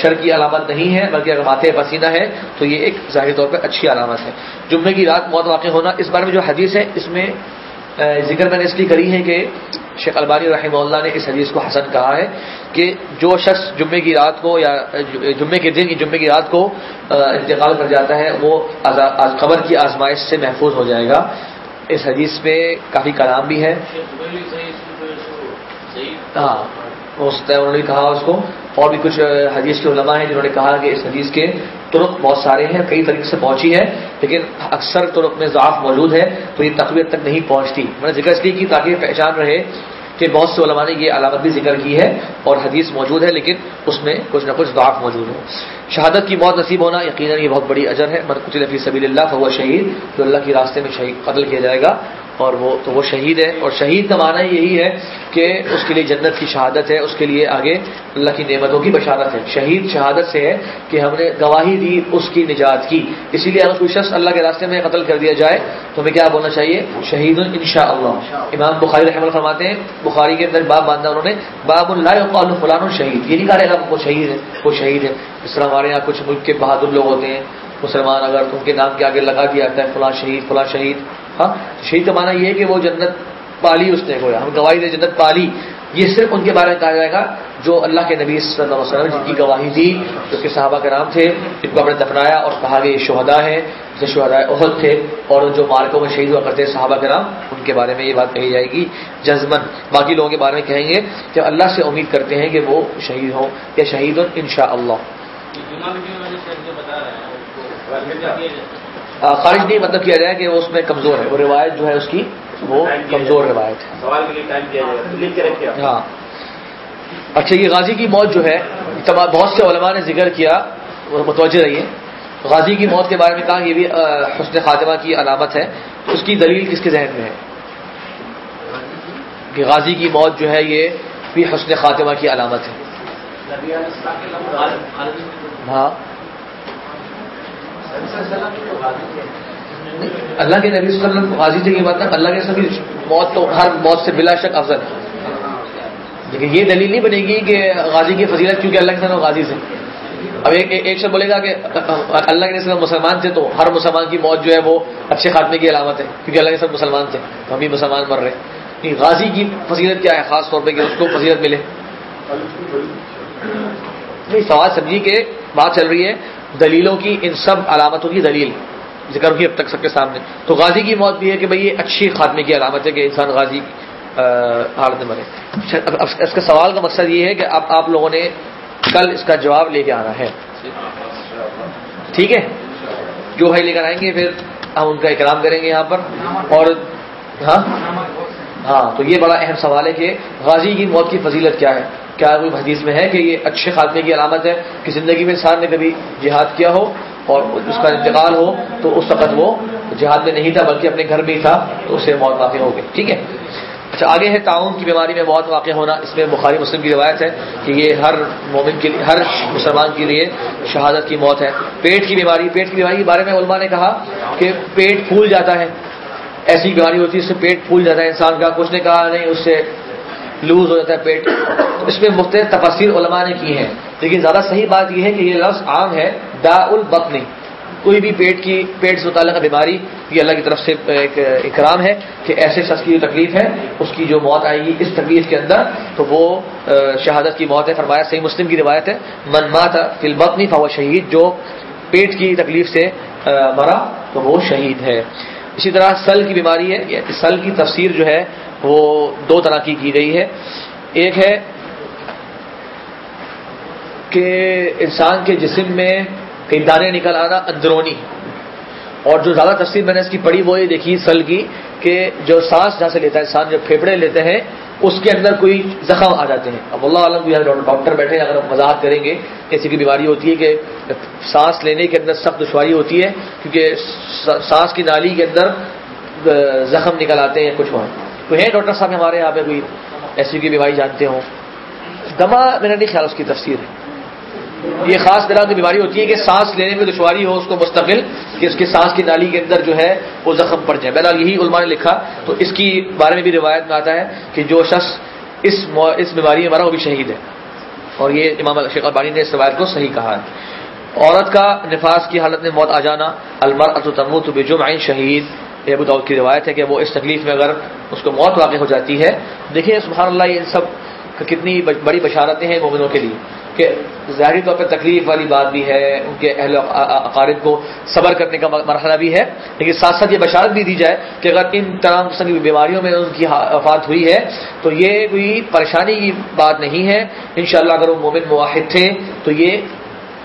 شر کی علامت نہیں ہے، بلکہ اگر ماتھے پسینہ ہے تو یہ ایک ظاہر طور پہ اچھی علامت ہے۔ جمعے کی رات موت واقع ہونا، اس بارے میں جو حدیث ہے، اس میں ذکر میں نے اس لیے کری ہے کہ شیخ البانی رحمہ اللہ نے اس حدیث کو حسن کہا ہے کہ جو شخص جمعے کی رات کو یا جمعے کے دن جمعے کی رات کو انتقال کر جاتا ہے، وہ خبر کی آزمائش سے محفوظ ہو جائے گا۔ اس حدیث میں کافی کلام بھی ہے ہاں انہوں نے کہا اس کو، اور بھی کچھ حدیث کے علماء ہیں جنہوں نے کہا کہ اس حدیث کے ترک بہت سارے ہیں، کئی طریقے سے پہنچی ہے، لیکن اکثر ترک میں ضعف موجود ہے، تو یہ تقویت تک نہیں پہنچتی۔ میں نے ذکر اس لیے کی تاکہ پہچان رہے کہ بہت سے علماء نے یہ علامت بھی ذکر کی ہے، اور حدیث موجود ہے، لیکن اس میں کچھ نہ کچھ ضعف موجود ہے۔ شہادت کی موت نصیب ہونا یقیناً یہ بہت بڑی اجر ہے مرکز فی سبیل اللہ فہو شہید، جو اللہ کے راستے میں شہید قتل کیا جائے گا۔ اور وہ تو وہ شہید ہے اور شہید کا معنی یہی ہے کہ اس کے لیے جنت کی شہادت ہے، اس کے لیے آگے اللہ کی نعمتوں کی بشارت ہے۔ شہید شہادت سے ہے کہ ہم نے گواہی دی، اس کی نجات کی۔ اسی لیے اگر کوئی شخص اللہ کے راستے میں قتل کر دیا جائے، تو ہمیں کیا بولنا چاہیے؟ شہید ان شاء اللہ امام بخاری رحمۃ فرماتے ہیں، بخاری کے اندر باب باندھا انہوں نے، باب اللہ فلان شہید۔ یہ نہیں کہا رہے گا، وہ شہید ہے، وہ شہید ہے۔ اس طرح ہمارے یہاں کچھ ملک کے بہادر لوگ ہوتے ہیں، مسلمان اگر ان کے نام کے آگے لگا دیا جاتا ہے فلاں شہید فلاں شہید۔ ہاں شہید کا مانا یہ ہے کہ وہ جنت پالی اس نے، گویا، ہم گواہی دے جنت پالی۔ یہ صرف ان کے بارے میں کہا جائے گا جو اللہ کے نبی صلی اللہ علیہ وسلم جن کی گواہی دی، جو کہ صحابہ کے نام تھے، جن کو ہم نے دفنایا اور کہا کہ یہ شہدا ہے جو شہدائے عہد تھے اور جو مارکوں میں شہید ہوا کرتے صحابہ کرام، ان کے بارے میں یہ بات کہی جائے گی جزمن باقی لوگوں کے بارے میں کہیں گے کہ اللہ سے امید کرتے ہیں کہ وہ شہید ہوں یا شہید ان شاء اللہ خارج نہیں مطلب کیا جائے کہ وہ اس میں کمزور ہے وہ روایت جو ہے اس کی وہ کمزور روایت ہے۔ ہاں۔ اچھا یہ غازی کی موت جو ہے بہت سے علماء نے ذکر کیا متوجہ رہیے۔ غازی کی موت کے بارے میں کہا یہ بھی حسن خاتمہ کی علامت ہے۔ اس کی دلیل کس کے ذہن میں ہے؟ کہ غازی کی موت جو ہے یہ بھی حسن خاتمہ کی علامت ہے۔ ہاں۔ اللہ کے نبی صلی اللہ علیہ وسلم غازی تھے یہ بات نا اللہ کے سبھی موت تو ہر موت سے بلا شک افضل ہے۔ لیکن یہ دلیل نہیں بنے گی کہ غازی کی فضیلت کیونکہ اللہ کے ساتھ غازی سے۔ اب ایک ایک شخص بولے گا کہ اللہ کے ساتھ مسلمان تھے تو ہر مسلمان کی موت جو ہے وہ اچھے خاتمے کی علامت ہے، کیونکہ اللہ کے ساتھ مسلمان تھے۔ تو ہم بھی مسلمان مر رہے غازی کی فضیلت کیا ہے؟ خاص طور پہ کہ اس کو فضیلت ملے۔ سوال سمجھی کہ بات چل رہی ہے۔ دلیلوں کی، ان سب علامتوں کی دلیل ذکر ہوئی اب تک سب کے سامنے۔ تو غازی کی موت بھی ہے کہ بھائی یہ اچھی خاتمے کی علامت ہے کہ انسان غازی حالت میں مرے۔ اچھا، اس کا سوال کا مقصد یہ ہے کہ اب آپ لوگوں نے کل اس کا جواب لے کے آنا ہے۔ ٹھیک ہے؟ جو بھائی لے کر آئیں گے، پھر ہم ان کا اکرام کریں گے یہاں پر۔ اور ہاں؟ ہاں تو یہ بڑا اہم سوال ہے کہ غازی کی موت کی فضیلت کیا ہے؟ کیا کوئی حدیث میں ہے کہ یہ اچھے خاتمے کی علامت ہے کہ زندگی میں انسان نے کبھی جہاد کیا ہو اور اس کا انتقال ہو تو اس وقت وہ جہاد میں نہیں تھا بلکہ اپنے گھر میں ہی تھا تو اسے موت واقع ہو گئی، ٹھیک ہے؟ اچھا آگے ہے تعاون کی بیماری میں موت واقع ہونا، اس میں بخاری مسلم کی روایت ہے کہ یہ ہر مومن کے لیے، ہر مسلمان کے لیے شہادت کی موت ہے۔ پیٹ کی بیماری، پیٹ کی بیماری کے بارے میں علماء نے کہا کہ پیٹ پھول جاتا ہے۔ ایسی بیماری ہوتی ہے اس سے پیٹ پھول جاتا ہے، انسان کا کچھ نے کہا نہیں، اس سے لوز ہو جاتا ہے پیٹ۔ اس میں مختلف تفاصیر علماء نے کی ہیں۔ لیکن زیادہ صحیح بات یہ ہے کہ یہ لفظ عام ہے دا البطنی کوئی بھی پیٹ کی، پیٹ سے متعلقہ بیماری، یہ اللہ کی طرف سے ایک اکرام ہے کہ ایسے شخص کی جو تکلیف ہے، اس کی جو موت آئے گی اس تکلیف کے اندر، تو وہ شہادت کی موت ہے۔ فرمایا صحیح مسلم کی روایت ہے، من مات فی البطنی فهو شہید جو پیٹ کی تکلیف سے مرا، تو وہ شہید ہے۔ اسی طرح سل کی بیماری ہے یعنی سل کی تفسیر جو ہے، وہ دو طرح کی کی گئی ہے۔ ایک ہے کہ انسان کے جسم میں کئی دانے نکل آنا اندرونی اور جو زیادہ تفسیر میں نے اس کی پڑھی وہ یہ دیکھی سل کی کہ جو سانس جہاں سے لیتا ہے، انسان جو پھیپڑے لیتے ہیں اس کے اندر کوئی زخم آ جاتے ہیں۔ اب اللہ عالم ڈاکٹر بیٹھے اگر ہم وضاحت کریں گے ایسی کی بیماری ہوتی ہے کہ سانس لینے کے اندر سخت دشواری ہوتی ہے، کیونکہ سانس کی نالی کے اندر زخم نکل آتے ہیں، کچھ وہاں۔ کوئی ہے ڈاکٹر صاحب ہمارے یہاں پہ کوئی ایسی کی بیماری جانتے ہوں؟ دما میرا نہیں خیال اس کی تفسیر ہے۔ یہ خاص طرح کی بیماری ہوتی ہے کہ سانس لینے میں دشواری ہو، اس کو مستقل کہ اس کے سانس کی نالی کے اندر جو ہے وہ زخم پڑ جائے۔ بہرحال یہی علماء نے لکھا۔ تو اس کی بارے میں بھی روایت میں آتا ہے کہ جو شخص اس اس بیماری میں مرا وہ بھی شہید ہے۔ اور یہ امام شیخ البانی نے اس روایت کو صحیح کہا ہے۔ عورت کا نفاذ کی حالت میں موت آ جانا المر اتمت بجم عین شہید ابو داؤد کی روایت ہے کہ وہ اس تکلیف میں اگر اس کو موت واقع ہو جاتی ہے۔ دیکھیں سبحان اللہ، یہ سب کتنی بڑی بشارتیں ہیں مومنوں کے لیے، کہ ظاہری طور پہ تکلیف والی بات بھی ہے، ان کے اہل اقارب کو صبر کرنے کا مرحلہ بھی ہے، لیکن ساتھ ساتھ یہ بشارت بھی دی جائے کہ اگر ان تمام قسم کی بیماریوں میں ان کی وفات ہوئی ہے، تو یہ کوئی پریشانی کی بات نہیں ہے۔ انشاءاللہ اگر وہ مومن مواحد تھے، تو یہ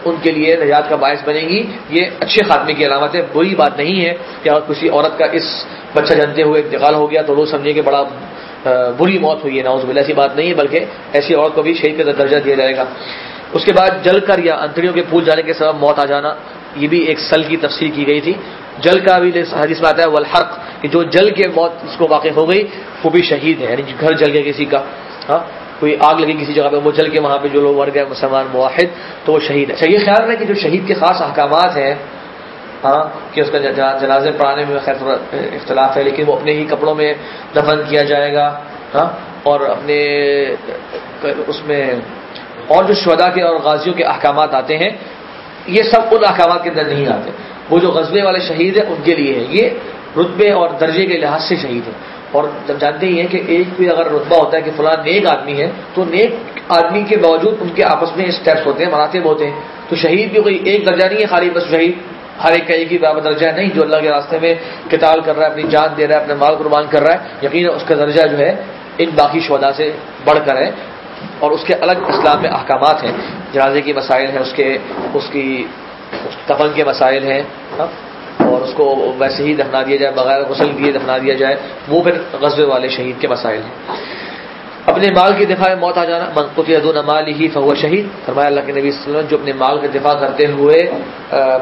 ان کے لیے نجات کا باعث بنے گی۔ یہ اچھے خاتمے کی علامت ہے، بری بات نہیں ہے کہ اگر کسی عورت کا اس بچہ جنتے ہوئے انتقال ہو گیا تو لوگ سمجھے کہ بڑا بری موت ہوئی ہے ناؤز بل ایسی بات نہیں ہے، بلکہ ایسی عورت کو بھی شہید کا درجہ دیا جائے گا۔ اس کے بعد جل کر یا انتڑیوں کے پھول جانے کے سبب موت آ جانا، یہ بھی ایک سل کی تفصیل کی گئی تھی۔ جل کا بھی حدیث میں آتا ہے، والحرق، کہ جو جل کے موت اس کو واقع ہو گئی، وہ بھی شہید ہے یعنی گھر جل گیا کسی کا۔ ہاں کوئی آگ لگی کسی جگہ پہ، وہ جل کے وہاں پہ جو لوگ مر گئے، مسلمان معاہد تو وہ شہید ہے۔ اچھا یہ خیال رہے کہ جو شہید کے خاص احکامات ہیں ہاں کہ اس کا جنازے پڑھانے میں خیر اختلاف ہے، لیکن وہ اپنے ہی کپڑوں میں دفن کیا جائے گا ہاں اور اپنے اس میں اور جو شہدا کے اور غازیوں کے احکامات آتے ہیں، یہ سب ان احکامات کے اندر نہیں آتے۔ وہ جو غزبے والے شہید ہیں، ان کے لیے ہے۔ یہ رتبے اور درجے کے لحاظ سے شہید ہے اور جب جانتے ہی ہیں کہ ایک بھی اگر رتبہ ہوتا ہے کہ فلاں نیک آدمی ہے، تو نیک آدمی کے باوجود ان کے آپس میں اسٹیپس ہوتے ہیں مراتب ہوتے ہیں۔ تو شہید بھی کوئی ایک درجہ نہیں ہے خالی، بس شہید۔ ہر ایک کا ایک ہی درجہ ہے، نہیں جو اللہ کے راستے میں کتال کر رہا ہے، اپنی جان دے رہا ہے، اپنے مال قربان کر رہا ہے، یقین اس کا درجہ جو ہے ان باقی شہدا سے بڑھ کر ہے اور اس کے الگ اسلام میں احکامات ہیں جنازے کے مسائل ہیں، اس کے، اس کی کفن کے مسائل ہیں ہاں؟ اور اس کو ویسے ہی دفنا دیا جائے، بغیر غسل دیے دفنا دیا جائے، وہ پھر غزبے والے شہید کے مسائل ہیں اپنے مال کی دفاع میں موت آ جانا۔ منقطع مال ہی فہو شہید فرمایا اللہ کے نبی صلی اللہ علیہ وسلم جو اپنے مال کا دفاع کرتے ہوئے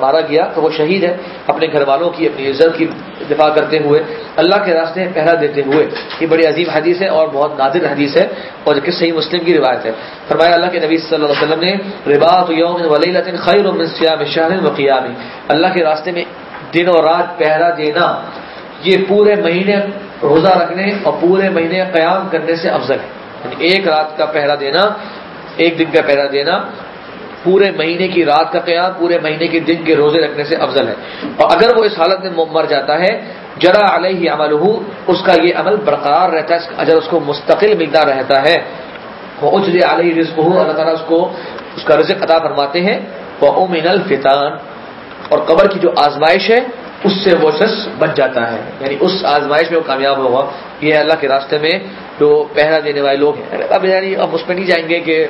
مارا گیا، تو وہ شہید ہے۔ اپنے گھر والوں کی، اپنی عزت کی دفاع کرتے ہوئے، اللہ کے راستے میں پہرا دیتے ہوئے۔ یہ بڑی عظیم حدیث ہے اور بہت نادر حدیث ہے اور جو کہ صحیح مسلم کی روایت ہے۔ فرمایا اللہ کے نبی صلی اللہ علیہ وسلم نے، رباط یوم ولیلت خیر من صیام شہر وقیام اللہ کے راستے میں دن اور رات پہرا دینا، یہ پورے مہینے روزہ رکھنے اور پورے مہینے قیام کرنے سے افضل ہے۔ یعنی ایک رات کا پہرا دینا، ایک دن کا پہرا دینا، پورے مہینے کی رات کا قیام، پورے مہینے کے دن کے روزے رکھنے سے افضل ہے۔ اور اگر وہ اس حالت میں مر جاتا ہے، جرا علیہ عمل اس کا یہ عمل برقرار رہتا ہے اگر اس کو مستقل ملتا رہتا ہے۔ وہ اچھے علیہ رزق ہو اللہ تعالیٰ اس کو، اس کا رزق عطا فرماتے ہیں۔ وہ امین الفطان اور قبر کی جو آزمائش ہے اس سے وہ شخص بچ جاتا ہے۔ یعنی اس آزمائش میں وہ کامیاب ہوگا یہ اللہ کے راستے میں جو پہرا دینے والے لوگ ہیں۔ اب یعنی ہم اس پہ نہیں جائیں گے کہ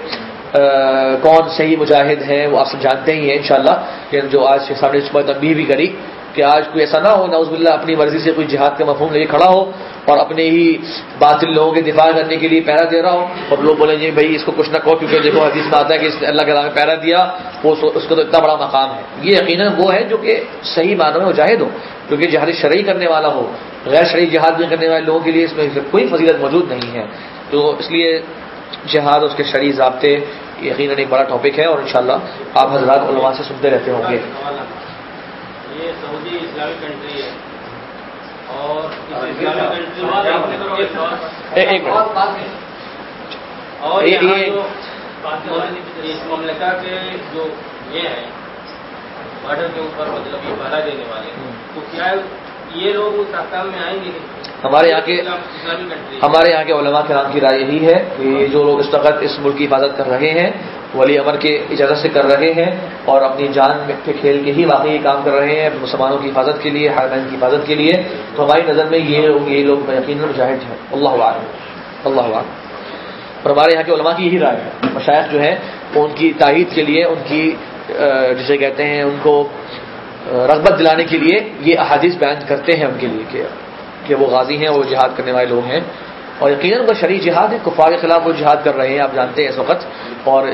کون صحیح مجاہد ہیں وہ آپ سب جانتے ہی ہیں انشاءاللہ۔ شاء جو آج کے سامنے اس پر تنبیہ بھی کری۔ کہ آج کوئی ایسا نہ ہو نوز باللہ، اپنی مرضی سے کوئی جہاد کا مفہوم لے کھڑا ہو اور اپنے ہی باطل لوگوں کے دفاع کرنے کے لیے پیرا دے رہا ہو۔ اور لوگ بولیں گے بھائی، اس کو کچھ نہ کہو، کیونکہ دیکھو حدیث میں آتا ہے کہ اس نے اللہ کے میں پیرا دیا، وہ اس کو تو اتنا بڑا مقام ہے۔ یہ یقیناً وہ ہے جو کہ صحیح معنوں میں مجاہد ہو، کیونکہ جہاد شرعی کرنے والا ہو، غیر شرعی جہاد میں کرنے والے لوگوں کے لیے اس میں کوئی فضیلت موجود نہیں ہے۔ تو اس لیے جہاد، اس کے شرعی ضابطے یقیناً ایک بڑا ٹاپک ہے اور انشاءاللہ شاء آپ حضرات علماء سے سنتے رہتے ہوں گے۔ یہ سعودی اسلامک کنٹری ہے۔ اور اس مملکہ کے جو یہ ہے بارڈر کے اوپر مطلب یہ پہلا دینے والے تو کیا یہ لوگ اس میں آئیں گے ہمارے یہاں کے ہمارے یہاں کے علماء کے نام کی رائے یہی ہے کہ جو لوگ اس وقت اس ملک کی حفاظت کر رہے ہیں ولی امر کے اجازت سے کر رہے ہیں اور اپنی جان کے کھیل کے ہی واقعی کام کر رہے ہیں مسلمانوں کی حفاظت کے لیے ہر کی حفاظت کے لیے۔ تو ہماری نظر میں یہ یہ لوگ یقیناً مجاہد ہیں۔ اللہ عالم اللہ عالم اور ہمارے یہاں کے علماء کی یہی رائے ہے۔ مشاعت جو ہے ان کی تائید کے لیے ان کی جسے کہتے ہیں ان کو رغبت دلانے کے لیے یہ احادیث بیان کرتے ہیں ان کے لیے کہ وہ غازی ہیں، وہ جہاد کرنے والے لوگ ہیں۔ اور یقیناً وہ شریع جہاد ہے، کفار کے خلاف وہ جہاد کر رہے ہیں، آپ جانتے ہیں اس وقت۔ اور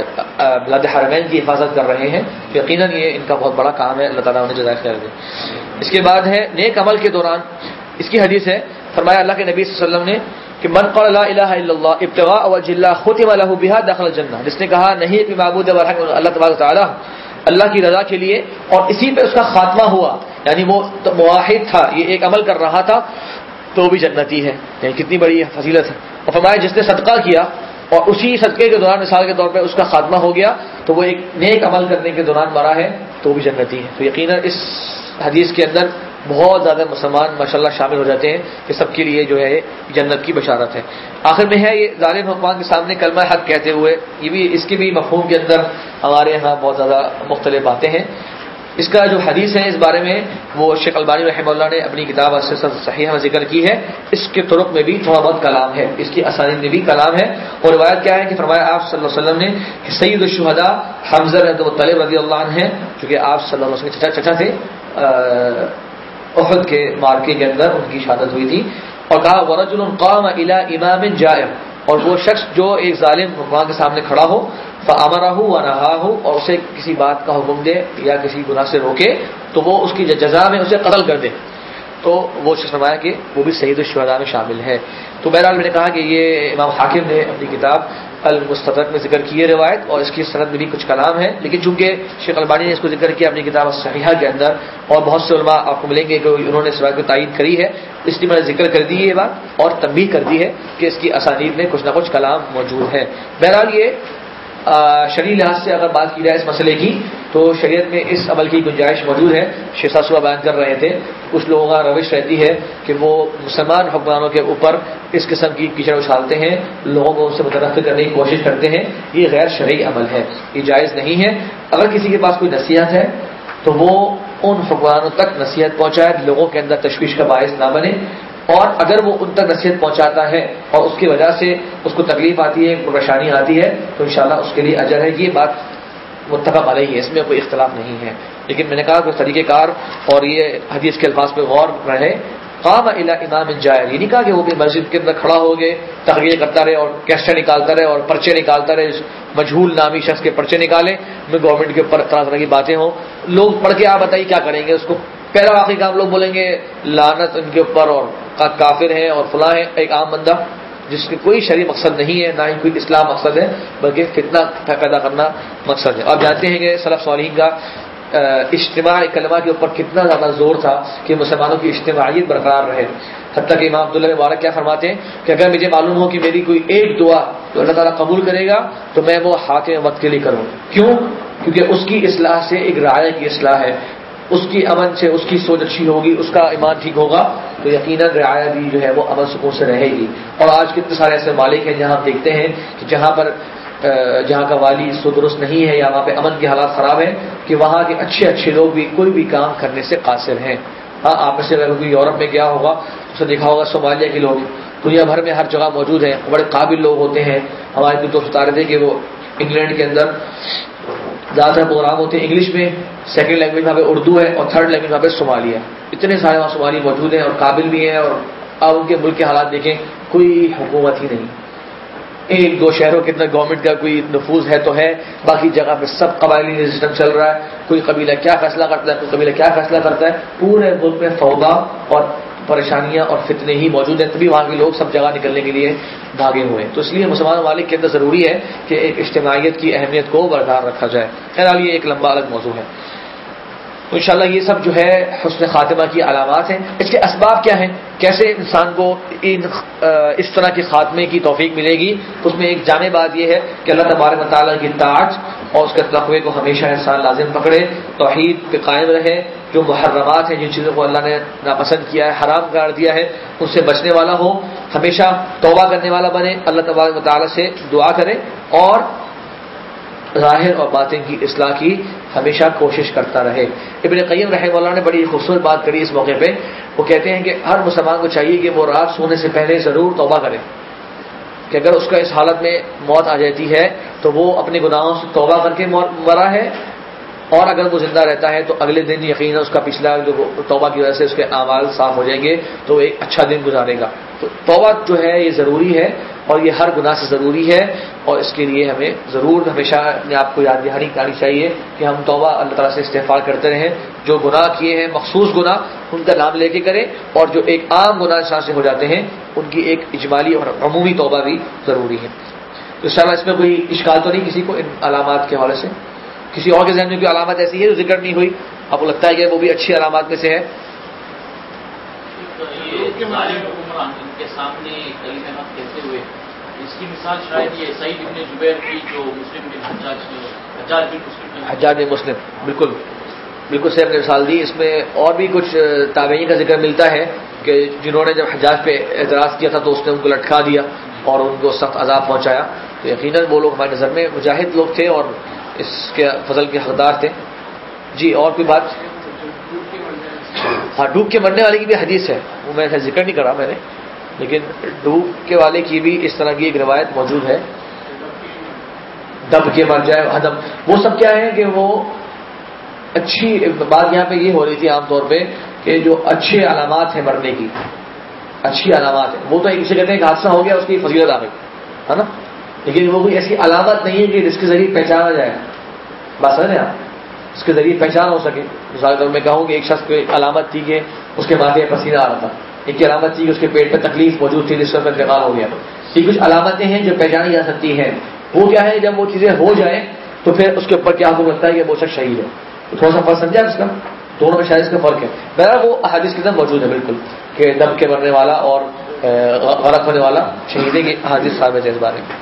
بلاد حرمین کی حفاظت کر رہے ہیں۔ یقیناً یہ ان کا بہت بڑا کام ہے، اللہ تعالیٰ انہیں جزائے خیر دے۔ اس کے بعد ہے نیک عمل کے دوران۔ اس کی حدیث ہے، فرمایا اللہ کے نبی صلی اللہ علیہ وسلم نے کہ من قال لا الہ الا اللہ، ابتغاء وجه الله ختم له بها دخل الجنہ۔ جس نے کہا، نہیں کہ معبود برحق اللہ تبارک تعالی اللہ کی رضا کے لیے اور اسی پہ اس کا خاتمہ ہوا۔ یعنی وہ معاہد تھا، یہ ایک عمل کر رہا تھا، تو وہ بھی جنتی ہے۔ یعنی کتنی بڑی فضیلت ہے۔ اور فرمایا جس نے صدقہ کیا اور اسی صدقے کے دوران مثال کے طور پہ اس کا خاتمہ ہو گیا، تو وہ ایک نیک عمل کرنے کے دوران مرا ہے، تو وہ بھی جنتی ہے۔ تو یقیناً اس حدیث کے اندر بہت زیادہ مسلمان ماشاءاللہ شامل ہو جاتے ہیں کہ سب کے لیے جو ہے جنت کی بشارت ہے۔ آخر میں ہے یہ ظالم حکمان کے سامنے کلمہ حق کہتے ہوئے، یہ بھی اس کے بھی مفہوم کے اندر ہمارے یہاں بہت زیادہ مختلف باتیں ہیں۔ اس کا جو حدیث ہے اس بارے میں، وہ شیخ البانی رحمہ اللہ نے اپنی کتاب صحیح میں ذکر کی ہے۔ اس کے ترک میں بھی تھوڑا بہت کلام ہے۔ اس کی آسانی میں بھی کلام ہے۔ اور روایت کیا ہے کہ فرمایا آپ صلی اللہ علیہ وسلم نے سید الشہدا حمزہ طلب رضی اللہ عنہ ہیں، چونکہ آپ صلی اللہ علیہ وسلم چچا تھے احد کے مارکے کے اندر ان کی شہادت ہوئی تھی۔ اور کہا ورج القام الا امام جائم اور وہ شخص جو ایک ظالم وہاں کے سامنے کھڑا ہو فمرا ہو و رہا ہو اور اسے کسی بات کا حکم دے یا کسی گناہ سے روکے، تو وہ اس کی جزا میں اسے قتل کر دے۔ تو وہ شخص فرمایا کہ وہ بھی سعید الشہدا میں شامل ہے۔ تو بہرحال میں نے کہا کہ یہ امام حاکم نے اپنی کتاب المستدرک میں ذکر کی ہے روایت اور اس کی صنعت میں بھی کچھ کلام ہے لیکن چونکہ شیخ البانی نے اس کو ذکر کیا اپنی کتاب صحیحہ کے اندر اور بہت سے علماء آپ کو ملیں گے کہ انہوں نے اس بات کو تائید کری ہے، اس لیے میں نے ذکر کر دی ہے یہ بات اور تنبیہ کر دی ہے کہ اس کی اسانید میں کچھ نہ کچھ کلام موجود ہے بہرحال یہ شرعی لحاظ سے اگر بات کی جائے اس مسئلے کی، تو شریعت میں اس عمل کی گنجائش موجود ہے۔ شیخا صبح بیان کر رہے تھے، کچھ لوگوں کا روش رہتی ہے کہ وہ مسلمان حکمرانوں کے اوپر اس قسم کی کیچڑ اچھالتے ہیں، لوگوں کو ان سے مترقی کرنے کی کوشش کرتے ہیں۔ یہ غیر شرعی عمل ہے، یہ جائز نہیں ہے۔ اگر کسی کے پاس کوئی نصیحت ہے، تو وہ ان حکمرانوں تک نصیحت پہنچائے، لوگوں کے اندر تشویش کا باعث نہ بنے۔ اور اگر وہ ان تک نصیحت پہنچاتا ہے اور اس کی وجہ سے اس کو تکلیف آتی ہے پریشانی آتی ہے، تو انشاءاللہ اس کے لیے اجر ہے۔ یہ بات متفق علیہ ہے، اس میں کوئی اختلاف نہیں ہے۔ لیکن میں نے کہا کہ طریقہ کار اور یہ حدیث کے الفاظ پہ غور رہے۔ قام الا امام جائر یہ نہیں کہا کہ وہ بھی مسجد کے اندر کھڑا ہو گئے تحریر کرتا رہے اور کیسٹر نکالتا رہے اور پرچے نکالتا رہے مجھول نامی شخص کے پرچے نکالے۔ میں گورنمنٹ کے اوپر طرح طرح کی باتیں ہوں۔ لوگ پڑھ کے آپ بتائیے کیا کریں گے؟ اس کو پہلا واقعی کام لوگ بولیں گے لانت ان کے اوپر اور کافر ہیں اور فلاں ہیں ایک عام بندہ، جس کے کوئی شرعی مقصد نہیں ہے، نہ ہی کوئی اسلام مقصد ہے، بلکہ فتنہ پیدا کرنا مقصد ہے۔ آپ جانتے ہیں کہ صلاح صالحین کا اجتماع کلمہ کے اوپر کتنا زیادہ زور تھا کہ مسلمانوں کی اجتماعیت برقرار رہے۔ حتیٰ کہ امام عبداللہ مبارک کیا فرماتے ہیں کہ اگر مجھے معلوم ہو کہ میری کوئی ایک دعا تو اللہ تعالیٰ قبول کرے گا، تو میں وہ ہاتھ وقت کے لیے کروں۔ کیوں؟ کیونکہ اس کی اصلاح سے ایک رائے کی اصلاح ہے۔ اس کی امن سے اس کی سوچ اچھی ہوگی، اس کا ایمان ٹھیک ہوگا، تو یقیناً رعایا بھی جو ہے وہ امن سکون سے رہے گی۔ اور آج کتنے سارے ایسے مالک ہیں جہاں ہم دیکھتے ہیں کہ جہاں پر جہاں کا والی سو درست نہیں ہے یا وہاں پہ امن کے حالات خراب ہیں، کہ وہاں کے اچھے اچھے لوگ بھی کوئی بھی کام کرنے سے قاصر ہیں۔ ہاں آپ سے اگر کوئی یورپ میں گیا ہوگا، اس نے دیکھا ہوگا صومالیہ کے لوگ، دنیا بھر میں ہر جگہ موجود ہیں، بڑے قابل لوگ ہوتے ہیں۔ ہمارے بھی دوست بتا رہے تھے کہ وہ انگلینڈ کے اندر زیادہ تر پروگرام ہوتے ہیں انگلش میں سیکنڈ لینگویج وہاں پہ اردو ہے اور تھرڈ لینگویج وہاں پہ صومالی ہے۔ اتنے سارے وہاں صومالی موجود ہیں اور قابل بھی ہیں اور اب ان کے ملک کے حالات دیکھیں، کوئی حکومت ہی نہیں۔ ایک دو شہروں کے اندر گورنمنٹ کا کوئی نفوذ ہے تو ہے، باقی جگہ پہ سب قبائلی سسٹم چل رہا ہے۔ کوئی قبیلہ کیا فیصلہ کرتا ہے، کوئی قبیلہ کیا فیصلہ کرتا ہے، پورے ملک میں فودا اور پریشانیاں اور فتنے ہی موجود ہیں، تبھی وہاں کے لوگ سب جگہ نکلنے کے لیے بھاگے ہوئے ہیں۔ تو اس لیے مسلمان ممالک کے اندر ضروری ہے کہ ایک اجتماعیت کی اہمیت کو برقرار رکھا جائے۔ خیر یہ ایک لمبا الگ موضوع ہے۔ تو انشاءاللہ یہ سب جو ہے حسن خاتمہ کی علامات ہیں۔ اس کے اسباب کیا ہیں؟ کیسے انسان کو ان اس طرح کے خاتمے کی توفیق ملے گی؟ اس میں ایک جامع بات یہ ہے کہ اللہ تبارک مطالعہ کی تاج اور اس کے تقوی کو ہمیشہ انسان لازم پکڑے، توحید پہ قائم رہے۔ جو محرمات ہیں، جن چیزوں کو اللہ نے ناپسند کیا ہے، حرام کر دیا ہے، ان سے بچنے والا ہو ہمیشہ توبہ کرنے والا بنے، اللہ تبارک مطالعہ سے دعا کرے اور ظاہر اور باطن کی اصلاح کی ہمیشہ کوشش کرتا رہے۔ ابن قیم رحم اللہ نے بڑی خوبصورت بات کری اس موقع پہ۔ وہ کہتے ہیں کہ ہر مسلمان کو چاہیے کہ وہ رات سونے سے پہلے ضرور توبہ کرے۔ کہ اگر اس کا اس حالت میں موت آ جاتی ہے تو وہ اپنے گناہوں سے توبہ کر کے مرا ہے۔ اور اگر وہ زندہ رہتا ہے تو اگلے دن یقین اس کا پچھلا جو توبہ کی وجہ سے اس کے اعمال صاف ہو جائیں گے تو وہ ایک اچھا دن گزارے گا۔ تو توبہ جو ہے یہ ضروری ہے۔ اور یہ ہر گناہ سے ضروری ہے اور اس کے لیے ہمیں ضرور ہمیشہ اپنے آپ کو یاد دہانی کرانی چاہیے کہ ہم توبہ اللہ تعالیٰ سے استعفال کرتے رہیں جو گناہ کیے ہیں مخصوص گناہ ان کا نام لے کے کریں اور جو ایک عام گناہ انسان سے ہو جاتے ہیں ان کی ایک اجمالی اور عمومی توبہ بھی ضروری ہے۔ تو ان اس میں کوئی اشکال تو نہیں کسی کو ان علامات کے حوالے سے؟ کسی اور کے ذہن میں کوئی علامت ایسی ہے جو ذکر نہیں ہوئی؟ آپ کو لگتا ہے کہ وہ بھی اچھی علامات میں سے ہے حجاج مسلم بالکل بالکل سیب نے مثال دی۔ اس میں اور بھی کچھ تابعین کا ذکر ملتا ہے کہ جنہوں نے جب حجاج پہ اعتراض کیا تھا تو اس نے ان کو لٹکا دیا اور ان کو سخت عذاب پہنچایا۔ تو یقیناً وہ لوگ ہماری نظر میں مجاہد لوگ تھے اور اس کے فضل کے حقدار تھے۔ جی اور کوئی بات؟ ہاں ڈوب کے مرنے والے کی بھی حدیث ہے۔ وہ میں ذکر نہیں کرا میں نے۔ لیکن ڈوب کے والے کی بھی اس طرح کی ایک روایت موجود ہے۔ دب کے مر جائے حدم وہ سب کیا ہے کہ وہ اچھی، بات یہاں پہ یہ ہو رہی تھی عام طور پہ کہ جو اچھے علامات ہیں مرنے کی، اچھی علامات ہیں۔ وہ تو ایک سے کہتے ہیں کہ حادثہ ہو گیا، اس کی فضیلت آ گئی، ہے نا؟ لیکن وہ کوئی ایسی علامت نہیں ہے کہ جس کے ذریعے پہچانا جائے۔ بات سمجھ آپ؟ اس کے ذریعے پہچان ہو سکے۔ مثال طور میں کہوں کہ ایک شخص کو علامت تھی کہ اس کے ماتھے پسینہ آ رہا تھا۔ ایک علامت تھی کہ اس کے پیٹ پہ تکلیف موجود تھی، جس کا انتقال ہو گیا۔ یہ کچھ علامتیں ہیں جو پہچانی جا سکتی ہیں۔ وہ کیا ہے؟ جب وہ چیزیں ہو جائیں تو پھر اس کے اوپر کیا حکم لگتا ہے کہ وہ شخص شہید ہے؟ تو تھوڑا سا فرق سمجھا اس کا؟ دونوں میں شاید اس کا فرق ہے۔ میرا وہ حادث کے اندر موجود ہے بالکل، کہ دب کے مرنے والا اور غرق ہونے والا شہیدے کی حادث صاحب اس بارے میں۔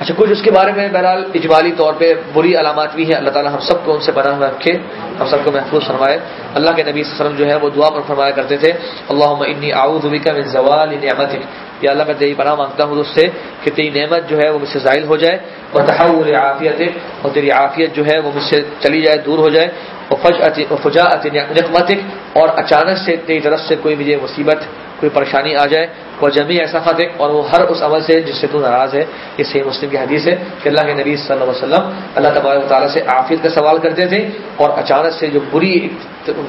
اچھا کچھ اس کے بارے میں بہرحال اجمالی طور پہ بری علامات بھی ہیں۔ اللہ تعالیٰ ہم سب کو ان سے بنا ہوا رکھے، ہم سب کو محفوظ فرمائے۔ اللہ کے نبی صلی اللہ علیہ وسلم جو ہے وہ دعا پر فرمایا کرتے تھے اللہ انی اعوذ بک من زوال نعمتک. یا اللہ، میں تیری پناہ مانگتا ہوں اس سے کہ تیری نعمت جو ہے وہ مجھ سے زائل ہو جائے اور تحول عافیت اور تیری عافیت جو ہے وہ مجھ سے چلی جائے، دور ہو جائے۔ اور نقمتک اور اچانک سے تیری طرف سے کوئی مجھے مصیبت، کوئی پریشانی آ جائے وہ جمی ایسا فتح اور وہ ہر اس عمل سے جس سے تو ناراض ہے، یہ صحیح مسلم کی حدیث ہے کہ اللہ کے نبی صلی اللہ علیہ وسلم اللہ تبارک تعالیٰ سے عافیت کا سوال کرتے تھے اور اچانک سے جو بری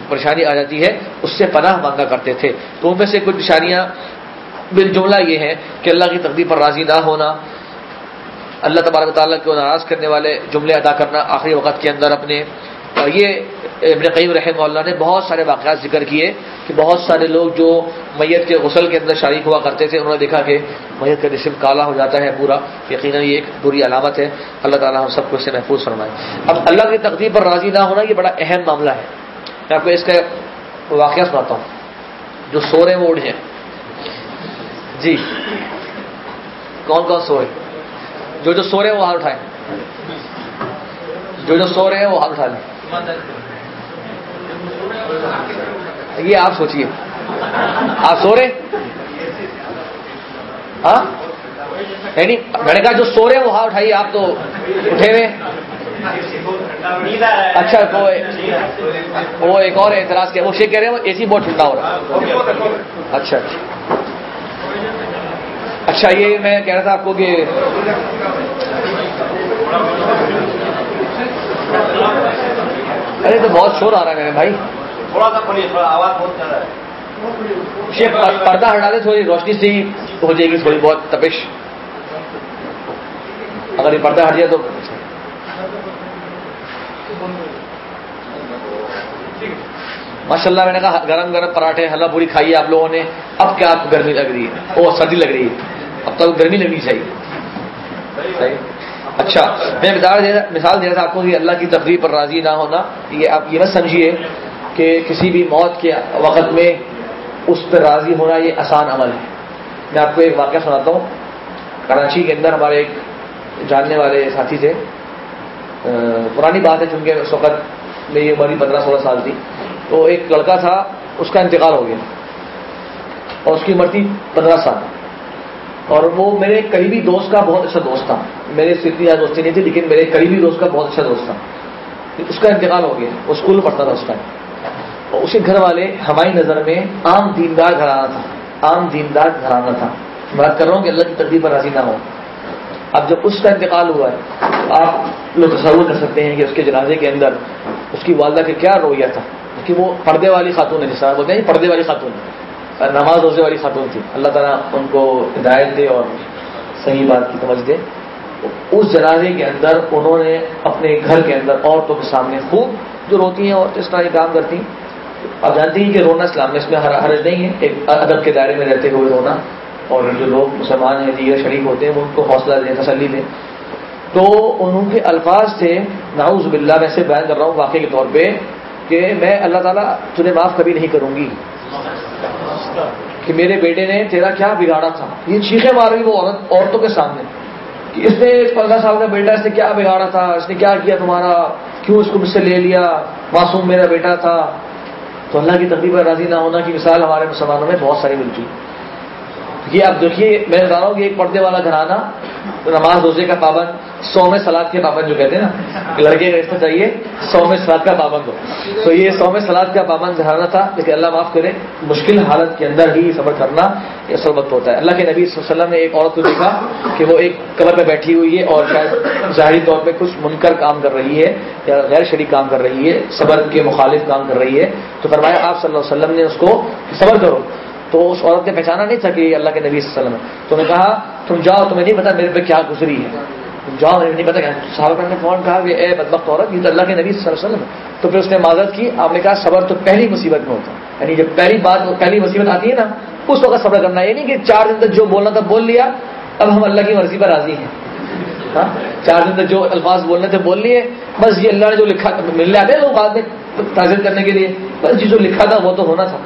پریشانی آ جاتی ہے، اس سے پناہ مانگا کرتے تھے۔ تو ان میں سے کچھ نشانیاں بال جملہ یہ ہے کہ اللہ کی تقدیر پر راضی نہ ہونا، اللہ تبارک تعالیٰ کو ناراض کرنے والے جملے ادا کرنا آخری وقت کے اندر اپنے اور یہ ابن قیم رحمہ اللہ نے بہت سارے واقعات ذکر کیے کہ بہت سارے لوگ جو میت کے غسل کے اندر شریک ہوا کرتے تھے، انہوں نے دیکھا کہ میت کا جسم کالا ہو جاتا ہے پورا، یقیناً یہ ایک بری علامت ہے۔ اللہ تعالیٰ ہم سب کو اس سے محفوظ فرمائے۔ اب اللہ کی تقدیر پر راضی نہ ہونا یہ بڑا اہم معاملہ ہے۔ میں آپ کو اس کا واقعہ سناتا ہوں۔ جو سورے وہ اڑ ہیں جی۔ کون کون سو رہے جو جو سو رہے ہیں وہ ہاتھ اٹھائیں۔ جو جو سو رہے ہیں وہ ہاتھ اٹھا لیں۔ یہ آپ سوچیے آپ سو رہے؟ ہاں؟ یعنی میں نے جو سو رہے ہیں وہ ہاتھ اٹھائیے، آپ تو اٹھے ہوئے اچھا وہ ایک اور اعتراض کیا۔ وہ شیک کہہ رہے ہیں، وہ اے سی بہت ٹھنڈا ہو رہا اچھا اچھا۔ اچھا یہ میں کہہ رہا تھا آپ کو کہ ارے تو بہت شور آ رہا ہے میرے بھائی۔ تھوڑا سا آواز بہت پردہ ہٹا دے تھوڑی روشنی سے ہی ہو جائے گی تھوڑی بہت تپش۔ اگر یہ پردہ ہٹ جائے تو۔ ماشاء اللہ میں نے کہا گرم گرم پراٹھے حلہ پوری کھائی آپ لوگوں نے۔ اب کیا آپ کو گرمی لگ رہی ہے؟ وہ سردی لگ رہی ہے۔ اب تک گرمی لگنی چاہیے۔ اچھا میں مثال دے رہا تھا آپ کو کہ اللہ کی تقریب پر راضی نہ ہونا، یہ آپ یہ مت سمجھیے کہ کسی بھی موت کے وقت میں اس پہ راضی ہونا یہ آسان عمل ہے۔ میں آپ کو ایک واقعہ سناتا ہوں۔ کراچی کے اندر ہمارے ایک جاننے والے ساتھی تھے۔ پرانی بات ہے چونکہ اس وقت میری عمر پندرہ سولہ سال تھی۔ تو ایک لڑکا تھا، اس کا انتقال ہو گیا اور اس کی عمر تھی پندرہ سال۔ اور وہ میرے قریبی دوست کا بہت اچھا دوست تھا۔ میرے سے اتنی زیادہ دوستی نہیں تھی، لیکن میرے قریبی دوست کا بہت اچھا دوست تھا۔ اس کا انتقال ہو گیا۔ وہ اسکول میں پڑھتا تھا اس ٹائم اور اسے گھر والے ہماری نظر میں عام دیندار گھرانا تھا۔ عام دیندار گھرانا تھا۔ بات کر رہا ہوں کہ اللہ کی تقدیر پر راضی نہ ہو اب جب اس کا انتقال ہوا ہے آپ لوگ تصور کر سکتے ہیں کہ اس کے جنازے کے اندر اس کی والدہ کا کیا رویہ تھا۔ کہ وہ پردے والی خاتون ہے جس طرح بولتے ہیں پردے والی خاتون ہے۔ نماز روزے والی خاتون تھی۔ اللہ تعالیٰ ان کو ہدایت دے اور صحیح بات کی سمجھ دے۔ اس جنازے کے اندر انہوں نے اپنے گھر کے اندر عورتوں کے سامنے خوب جو روتی ہیں اور اس طرح یہ کام کرتی ہیں۔ آپ جانتی ہیں کہ رونا اسلام میں اس میں حرج نہیں ہے ایک ادب کے دائرے میں رہتے ہوئے رونا اور جو لوگ مسلمان ہیں دیگر شریک ہوتے ہیں، وہ ان کو حوصلہ دیں، تسلی دیں۔ تو انہوں کے الفاظ سے ناؤز باللہ، میں سے بیان کر رہا ہوں واقعے کے طور پہ کہ میں اللہ تعالیٰ تجھے معاف کبھی نہیں کروں گی۔ کہ میرے بیٹے نے تیرا کیا بگاڑا تھا؟ یہ چیخیں مار رہی وہ عورت عورتوں کے سامنے۔ کہ اس نے پندرہ سال کا بیٹا اس نے کیا بگاڑا تھا؟ اس نے کیا کیا تمہارا؟ کیوں اس کو مجھ سے لے لیا؟ معصوم میرا بیٹا تھا۔ تو اللہ کی تقریب راضی نہ ہونا کی مثال ہمارے مسلمانوں میں بہت ساری ملتی۔ یہ اب دیکھیے، میں بتا رہا ہوں کہ ایک پردے والا گھرانا نماز روزے کا پابند سو میں سلاد کے پابند جو کہتے ہیں نا، لڑکے کا چاہیے سو میں سلاد کا پابند ہو۔ تو یہ سو میں سلاد کا پابند گھرانا تھا لیکن اللہ معاف کرے، مشکل حالت کے اندر ہی صبر کرنا یہ سربت ہوتا ہے۔ اللہ کے نبی صلی اللہ علیہ وسلم نے ایک عورت کو دیکھا کہ وہ ایک قبر پہ بیٹھی ہوئی ہے اور شاید ظاہری طور پہ کچھ منکر کام کر رہی ہے یا غیر شریک کام کر رہی ہے، صبر کے مخالف کام کر رہی ہے۔ تو فرمایا آپ صلی اللہ علیہ وسلم نے اس کو صبر کرو۔ تو اس عورت نے پہچانا نہیں تھا کہ اللہ کے نبی صلی اللہ علیہ وسلم تو نے کہا، تم جاؤ، تمہیں نہیں پتا میرے پہ کیا گزری ہے۔ تم جاؤ مجھے نہیں پتا۔ کہ صحابہ نے فون کہا کہ، اے بدبخت عورت، یہ تو اللہ کے نبی صلی اللہ علیہ وسلم تو پھر اس نے معذرت کی۔ آپ نے کہا، صبر تو پہلی مصیبت میں ہوتا ہے۔ یعنی جب پہلی بات، پہلی مصیبت آتی ہے نا، اس وقت صبر کرنا۔ یہ نہیں کہ چار دن تک جو بولنا تھا، بول لیا۔ اب ہم اللہ کی مرضی پر راضی ہیں۔ ہاں؟ چار دن تک جو الفاظ بولنے تھے، بول لیے۔ بس یہ اللہ نے جو لکھا، ملنے آتے ہیں لوگ بعد میں تعزیت کرنے کے لیے۔ بس جو لکھا تھا، وہ تو ہونا تھا۔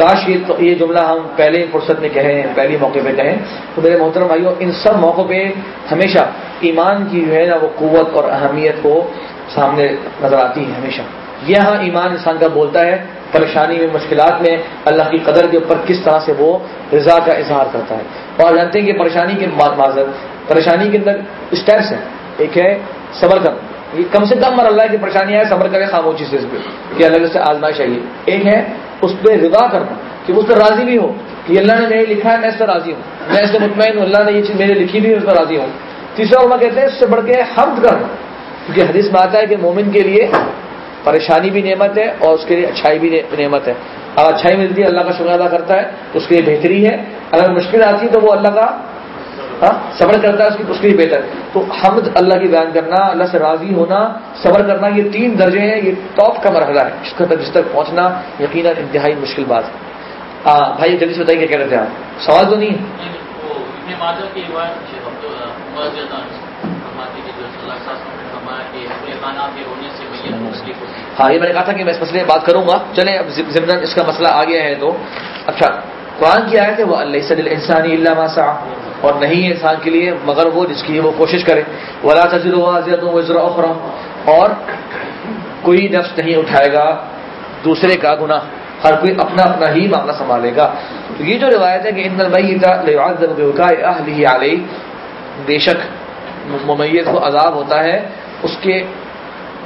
کاش یہ جملہ ہم پہلے فرصت میں کہیں، پہلے موقع پہ کہیں۔ تو میرے محترم بھائیوں ان سب موقعوں پہ ہمیشہ ایمان کی جو ہے نا وہ قوت اور اہمیت کو سامنے نظر آتی ہے ہمیشہ۔ یہاں ایمان انسان کا بولتا ہے، پریشانی میں، مشکلات میں، اللہ کی قدر کے اوپر کس طرح سے وہ رضا کا اظہار کرتا ہے۔ اور جانتے ہیں کہ پریشانی کے معذر پریشانی کے اندر اسٹیپس ہیں۔ ایک ہے صبر کر یہ کم سے کم اللہ کی پریشانی آئے صبر کرے خاموشی سے اس پہ۔ کہ اللہ سے آزمائش چاہیے ایک ہے اس پہ رضا کرنا، کہ اس پر راضی بھی ہو، کہ اللہ نے میرے لکھا ہے، میں اس سے راضی ہوں۔ میں اس سے مطمئن ہوں، اللہ نے یہ چیز میرے لکھی بھی اس پر راضی ہوں۔ تیسرا علماء کہتے ہیں اس سے بڑھ کے حمد کرنا۔ کیونکہ حدیث میں آتا ہے کہ مومن کے لیے پریشانی بھی نعمت ہے اور اس کے لیے اچھائی بھی نعمت ہے۔ اگر اچھائی ملتی ہے، اللہ کا شکر ادا کرتا ہے تو اس کے لیے بہتری ہے۔ اگر مشکل آتی ہے تو وہ اللہ کا ہاں، صبر کرتا ہے اس کی اس کے لیے بہتر۔ تو حمد اللہ کی بیان کرنا، اللہ سے راضی ہونا، صبر کرنا، یہ تین درجے ہیں، یہ ٹاپ کا مرحلہ ہے۔ جس تک جس تک پہنچنا یقیناً انتہائی مشکل بات ہے۔ ہاں بھائی، جلدی سے بتائیے کیا کہہ رہے تھے آپ؟ سوال تو نہیں؟ ہاں یہ میں نے کہا تھا کہ میں اس مسئلے میں بات کروں گا۔ چلیں، اب ضمن اس کا مسئلہ آ گیا ہے تو۔ اچھا قرآن کی آئے تھے وہ اللہ صد السانی اللہ ماسا اور نہیں ہے انسان کے لیے، مگر وہ جس کی وہ کوشش کرے۔ ولا تجر وزر اخرا اور کوئی نفس نہیں اٹھائے گا، دوسرے کا گناہ۔ ہر کوئی اپنا اپنا ہی معاملہ سنبھالے گا۔ تو یہ جو روایت ہے کہ ان علیہ بے شک ممیت کو عذاب ہوتا ہے اس کے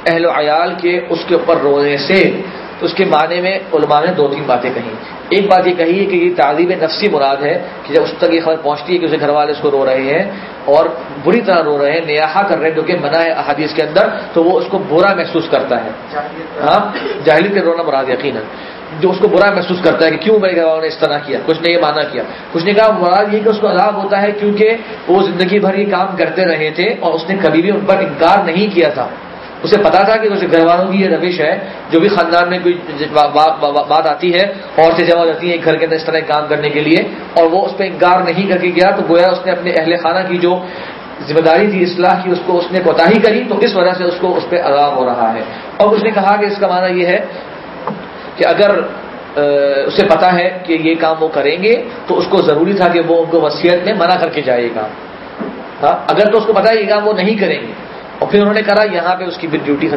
اہل و عیال کے، اس کے اوپر رونے سے۔ تو اس کے معنی میں علماء نے دو تین باتیں کہیں۔ ایک بات یہ کہی ہے کہ یہ تعلیم نفسی مراد ہے کہ جب اس تک یہ خبر پہنچتی ہے کہ اسے گھر والے اس کو رو رہے ہیں اور بری طرح رو رہے ہیں نیاحا کر رہے ہیں جو کہ منع ہے حدیث کے اندر تو وہ اس کو برا محسوس کرتا ہے۔ ہاں؟ جاہلی کے رونا مراد یقیناً۔ جو اس کو برا محسوس کرتا ہے کہ کیوں میرے گھر والوں نے اس طرح کیا کچھ نے یہ مانا کیا۔ کچھ نے کہا مراد یہ کہ اس کو عذاب ہوتا ہے کیونکہ وہ زندگی بھر یہ کام کرتے رہے تھے اور اس نے کبھی بھی ان پر انکار نہیں کیا تھا۔ اسے پتا تھا کہ گھر والوں کی یہ روش ہے، جو بھی خاندان میں کوئی بات آتی ہے عورتیں جمع جاتی ہیں گھر کے اندر اس طرح کام کرنے کے لیے، اور وہ اس پہ انکار نہیں کر کے گیا، تو گویا اس نے اپنے اہل خانہ کی جو ذمہ داری تھی، اصلاح کی، اس کو اس نے کوتا ہی کری، تو اس وجہ سے اس کو اس پہ عذاب ہو رہا ہے۔ اور اس نے کہا کہ اس کا معنی یہ ہے کہ اگر اسے پتا ہے کہ یہ کام وہ کریں گے، تو اس کو ضروری تھا کہ وہ ان کو وصیت میں منع کر کے جائے گا۔ ہاں اگر تو اس کو پتا ہے یہ کام وہ نہیں کریں گے۔ اور پھر انہوں نے کہا یہاں پہ اس کی ڈیوٹی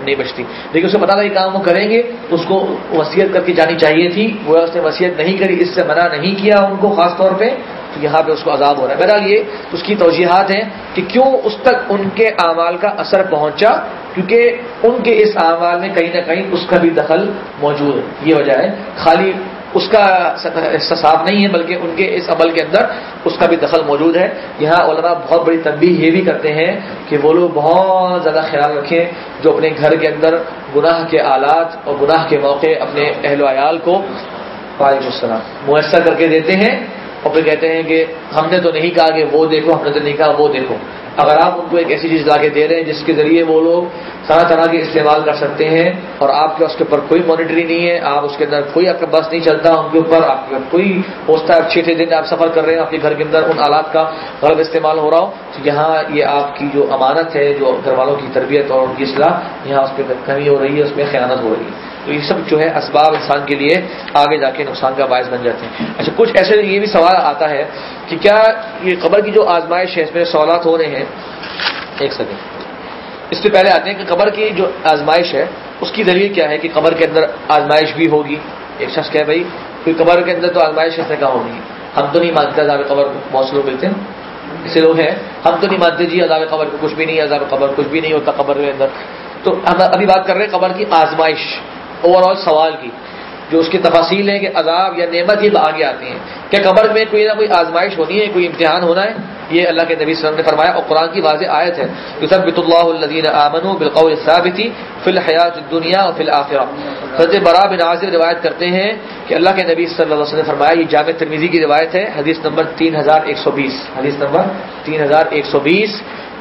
نہیں بچتی۔ لیکن اسے پتا تھا یہ کام وہ کریں گے تو اس کو وصیت کر کے جانی چاہیے تھی۔ وہ اس نے وصیت نہیں کری، اس سے منع نہیں کیا ان کو خاص طور پہ۔ تو یہاں پہ اس کو عذاب ہو رہا ہے۔ بہرحال یہ اس کی توجیحات ہیں کہ کیوں اس تک ان کے اعمال کا اثر پہنچا، کیونکہ ان کے اس اعمال میں کہیں نہ کہیں اس کا بھی دخل موجود ہے۔ یہ وجہ ہے۔ خالی اس کا احساسات نہیں ہے، بلکہ ان کے اس عمل کے اندر اس کا بھی دخل موجود ہے۔ یہاں علماء بہت بڑی تنبیہ یہ بھی کرتے ہیں کہ وہ لوگ بہت زیادہ خیال رکھیں جو اپنے گھر کے اندر گناہ کے آلات اور گناہ کے موقع اپنے اہل و عیال کو وعلیکم السلام میسر کر کے دیتے ہیں اور پھر کہتے ہیں کہ ہم نے تو نہیں کہا کہ وہ دیکھو، ہم نے تو نہیں کہا وہ دیکھو۔ اگر آپ ان کو ایک ایسی چیز لا کے دے رہے ہیں جس کے ذریعے وہ لوگ طرح طرح کے استعمال کر سکتے ہیں اور آپ کے اس کے اوپر کوئی مانیٹری نہیں ہے، آپ اس کے اندر کوئی آپ کا بس نہیں چلتا ان کے اوپر، آپ کے کوئی ہوتا ہے چھ چھ دن آپ سفر کر رہے ہیں، آپ کے گھر کے اندر ان آلات کا غلط استعمال ہو رہا ہو، تو یہاں یہ آپ کی جو امانت ہے، جو گھر والوں کی تربیت اور ان کی اصلاح یہاں اس پہ کمی ہو رہی ہے، اس میں خیانت ہو رہی ہے۔ تو یہ سب جو ہے اسباب انسان کے لیے آگے جا کے نقصان کا باعث بن جاتے ہیں۔ اچھا کچھ ایسے یہ بھی سوال آتا ہے کہ کیا یہ قبر کی جو آزمائش ہے، اس میں سوالات ہو رہے ہیں؟ ایک سیکنڈ اس سے پہلے آتے ہیں کہ قبر کی جو آزمائش ہے، اس کی دلیل کیا ہے کہ قبر کے اندر آزمائش بھی ہوگی؟ ایک شخص کیا بھائی کوئی قبر کے اندر تو آزمائش کس طرح ہوگی؟ ہم تو نہیں مانتے عذاب قبر بہت سے لوگ ملتے ہیں۔ ایسے لوگ ہیں، ہم تو نہیں مانتے جی عذاب قبر کو کچھ بھی نہیں، عذاب قبر کچھ بھی نہیں ہوتا قبر کے اندر۔ تو ہم ابھی بات کر رہے ہیں قبر کی آزمائش۔ اوور آل سوال کی، جو اس کی تفاصیل ہے کہ عذاب یا نعمت یہ آگے آتی ہیں۔ کیا قبر میں کوئی نہ کوئی آزمائش ہونی ہے، کوئی امتحان ہونا ہے، یہ اللہ کے نبی صلی اللہ علیہ وسلم نے فرمایا اور قرآن کی واضح آیت ہے۔ یثبت اللہ الذین آمنوا بالقول الثابت فی الحیات الدنیا و فی الاخرہ حضرت برا بن عازب روایت کرتے ہیں کہ اللہ کے نبی صلی اللہ علیہ وسلم نے فرمایا، یہ جامع ترمیزی کی روایت ہے، حدیث نمبر تین ہزار ایک سو بیس۔ حدیث نمبر تین ہزار ایک سو بیس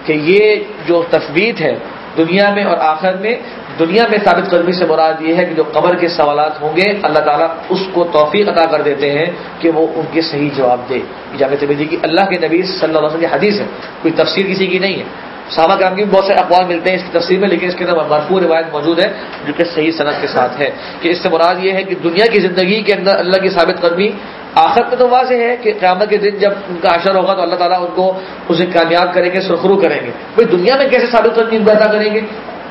کہ یہ جو تثبیت ہے دنیا میں اور آخر میں دنیا میں ثابت قدمی سے مراد یہ ہے کہ جو قبر کے سوالات ہوں گے، اللہ تعالیٰ اس کو توفیق عطا کر دیتے ہیں کہ وہ ان کے صحیح جواب دے۔ جامع تبدیلی کی، اللہ کے نبی صلی اللہ علیہ وسلم کی حدیث ہے۔ کوئی تفسیر کسی کی نہیں ہے۔ صحابہ کرام کی بہت سے اقوال ملتے ہیں اس کی تفسیر میں، لیکن اس کے اندر مرفوع روایت موجود ہے جو کہ صحیح صنعت کے ساتھ ہے۔ کہ اس سے مراد یہ ہے کہ دنیا کی زندگی کے اندر اللہ کی ثابت قدمی آخر میں تو واضح ہے کہ قیامت کے دن جب ان کا اشر ہوگا تو اللہ تعالیٰ ان کو اسے کامیاب کریں گے، سرخرو کریں گے۔ بھائی دنیا میں کیسے ثابت قدمی پیدا کریں گے؟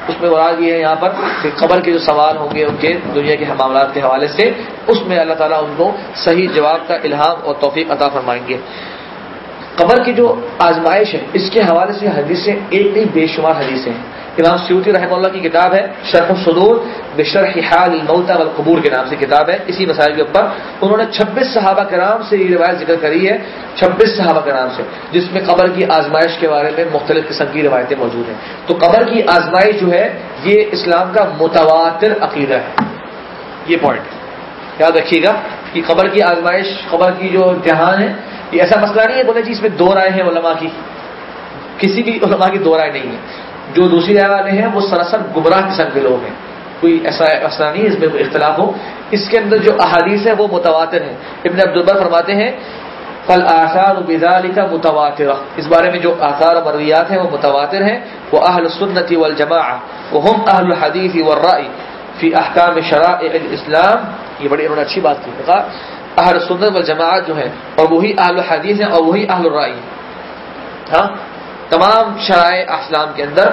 اس میں مراد یہ ہے یہاں پر کہ قبر کے جو سوال ہوں گے ان کے دنیا کے معاملات کے حوالے سے، اس میں اللہ تعالیٰ ان کو صحیح جواب کا الہام اور توفیق عطا فرمائیں گے۔ قبر کی جو آزمائش ہے، اس کے حوالے سے حدیثیں ایک نہیں بے شمار حدیثیں ہیں۔ امام سیوتی رحمہ اللہ کی کتاب ہے، شرح الصدور، بشرح حال الموتى والقبور کے نام سے کتاب ہے۔ اسی مسائل کے اوپر انہوں نے چھبیس صحابہ کرام سے یہ روایت ذکر کری ہے، چھبیس صحابہ کرام سے، جس میں قبر کی آزمائش کے بارے میں مختلف قسم کی روایتیں موجود ہیں۔ تو قبر کی آزمائش جو ہے، یہ اسلام کا متواتر عقیدہ ہے۔ یہ پوائنٹ یاد رکھیے گا کہ قبر کی آزمائش، قبر کی جو امتحان ہے، یہ ایسا مسئلہ نہیں ہے بولے جی اس میں دو رائے ہیں علماء کی۔ کسی بھی علماء کی دو رائے نہیں ہے۔ جو دوسری رائے والے ہیں، وہ سراسر گمراہ قسم کے لوگ ہیں۔ کوئی ایسا مسئلہ نہیں اس میں کوئی اختلاف ہو۔ اس کے اندر جو احادیث ہے وہ متواتر ہیں۔ ابن عبدالبر فرماتے ہیں فل آثار علی کا متواتر اس بارے میں جو آثار و مرویات ہیں، وہ متواتر ہیں۔ وہ اہل سنتی والجماع وہ ہم اہل حدیث والرائی فی احکام شرائع الاسلام یہ بڑی انہوں نے اچھی بات کی۔ کہا اہل سنت والجماعت جو ہے اور وہی اہل حدیث ہیں اور وہی اہل الرائی ہاں؟ تمام شرائع اسلام کے اندر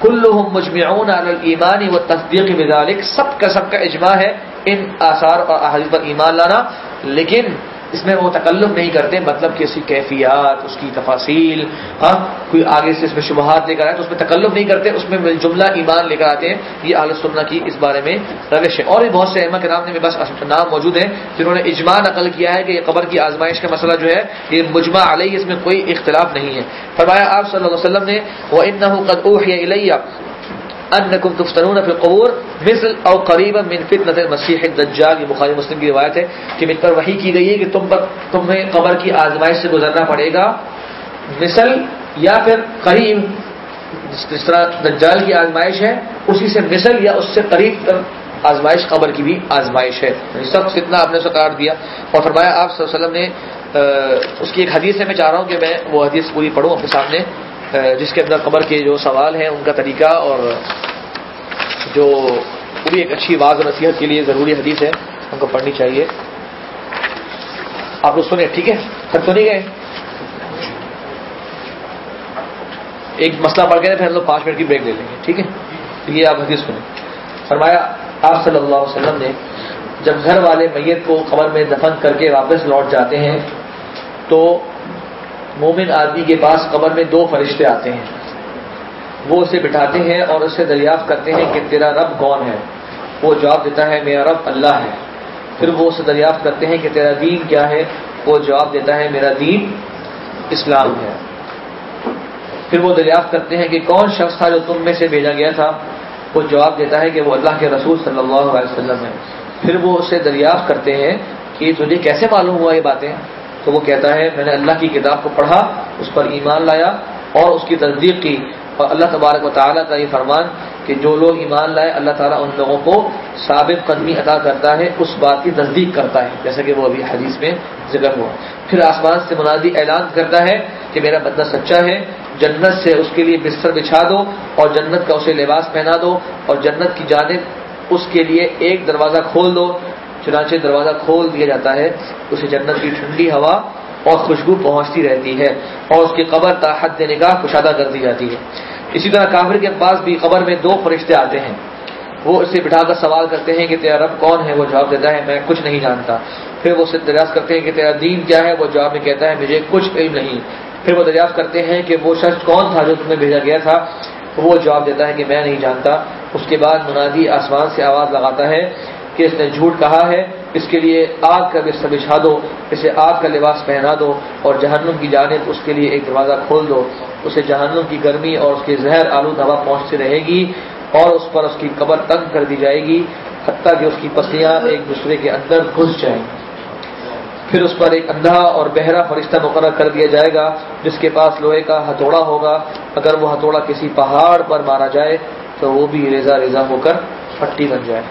کلحم مجمعون علی الایمان و تصدیق بذالک سب کا سب کا اجماع ہے ان آثار اور احادیث پر ایمان لانا، لیکن اس میں وہ تکلف نہیں کرتے مطلب کہ اس کی کیفیات، اس کی تفاصیل ہاں کوئی آگے سے اس میں شبہات لے کر آئے تو اس میں تکلف نہیں کرتے، اس میں جملہ ایمان لے کر آتے ہیں، یہ اہل سننا کی اس بارے میں روش ہے۔ اور بھی بہت سے احمد کے نام میں بس نام موجود ہیں جنہوں نے اجماع نقل کیا ہے کہ یہ قبر کی آزمائش کا مسئلہ جو ہے، یہ مجمع علیہ اس میں کوئی اختلاف نہیں ہے۔ فرمایا آپ صلی اللہ علیہ وسلم نے وہ ان انکم تفتنون فی القبور مثل او قریبا من فتنة المسیح الدجال، یہ بخاری مسلم کی روایت ہے کہ من پر وحی کی گئی ہے کہ تم پر تمہیں قبر کی آزمائش سے گزرنا پڑے گا۔ مثل یا پھر قریب، جس طرح دجال کی آزمائش ہے، اسی سے مثل یا اس سے قریب تر آزمائش قبر کی بھی آزمائش ہے۔ یعنی سب اتنا آپ نے قرار دیا۔ اور فرمایا آپ صلی اللہ علیہ وسلم نے اس کی ایک حدیث ہے میں چاہ رہا ہوں کہ میں وہ حدیث پوری پڑھوں اپنے سامنے۔ جس کے اندر قبر کے جو سوال ہیں، ان کا طریقہ اور جو وہ بھی ایک اچھی و نصیحت کے لیے ضروری حدیث ہے ان کو پڑھنی چاہیے۔ آپ لوگ سنیں، ٹھیک ہے؟ سب تو نہیں گئے۔ ایک مسئلہ پڑھ کے پھر ہم لوگ پانچ منٹ کی بریک لے لیں گے، ٹھیک ہے؟ یہ آپ حدیث سنیں۔ فرمایا، آپ صلی اللہ علیہ وسلم نے جب گھر والے میت کو قبر میں دفن کر کے واپس لوٹ جاتے ہیں، تو مومن آدمی کے پاس قبر میں دو فرشتے آتے ہیں۔ وہ اسے بٹھاتے ہیں اور اسے دریافت کرتے ہیں کہ تیرا رب کون ہے۔ وہ جواب دیتا ہے، میرا رب اللہ ہے۔ پھر وہ اسے دریافت کرتے ہیں کہ تیرا دین کیا ہے۔ وہ جواب دیتا ہے، میرا دین اسلام ہے۔ پھر وہ دریافت کرتے ہیں کہ کون شخص تھا جو تم میں سے بھیجا گیا تھا۔ وہ جواب دیتا ہے کہ وہ اللہ کے رسول صلی اللہ علیہ وسلم ہے۔ پھر وہ اسے دریافت کرتے ہیں کہ تجھے کیسے معلوم ہوا یہ باتیں؟ تو وہ کہتا ہے، میں نے اللہ کی کتاب کو پڑھا، اس پر ایمان لایا اور اس کی تصدیق کی۔ اور اللہ تبارک و تعالیٰ کا یہ فرمان کہ جو لوگ ایمان لائے، اللہ تعالیٰ ان لوگوں کو ثابت قدمی عطا کرتا ہے، اس بات کی تصدیق کرتا ہے، جیسا کہ وہ ابھی حدیث میں ذکر ہوا۔ پھر آسمان سے منادی اعلان کرتا ہے کہ میرا بندہ سچا ہے، جنت سے اس کے لیے بستر بچھا دو اور جنت کا اسے لباس پہنا دو اور جنت کی جانب اس کے لیے ایک دروازہ کھول دو۔ چنانچہ دروازہ کھول دیا جاتا ہے، اسے جنت کی ٹھنڈی ہوا اور خوشبو پہنچتی رہتی ہے اور اس کی قبر تاحت دینے کا کشادہ کر دی جاتی ہے۔ اسی طرح کافر کے پاس بھی قبر میں دو فرشتے آتے ہیں۔ وہ اسے بٹھا کر سوال کرتے ہیں کہ تیرا رب کون ہے؟ وہ جواب دیتا ہے، میں کچھ نہیں جانتا۔ پھر وہ اسے دریافت کرتے ہیں کہ تیرا دین کیا ہے؟ وہ جواب میں کہتا ہے، مجھے کچھ علم نہیں۔ پھر وہ دریافت کرتے ہیں کہ وہ شخص کون تھا جو تمہیں بھیجا گیا تھا؟ وہ جواب دیتا ہے کہ میں نہیں جانتا۔ اس کے بعد منادی آسمان سے آواز لگاتا ہے کہ اس نے جھوٹ کہا ہے، اس کے لیے آگ کا بستر بچھا دو، اسے آگ کا لباس پہنا دو اور جہنم کی جانب اس کے لیے ایک دروازہ کھول دو۔ اسے جہنم کی گرمی اور اس کی زہر آلود ہوا پہنچتی رہے گی اور اس پر اس کی قبر تنگ کر دی جائے گی، حتیٰ کہ اس کی پسلیاں ایک دوسرے کے اندر گھس جائیں۔ گی پھر اس پر ایک اندھا اور بہرا فرشتہ مقرر کر دیا جائے گا، جس کے پاس لوہے کا ہتھوڑا ہوگا۔ اگر وہ ہتھوڑا کسی پہاڑ پر مارا جائے تو وہ بھی ریزا ریزا ہو کر پٹی بن جائے۔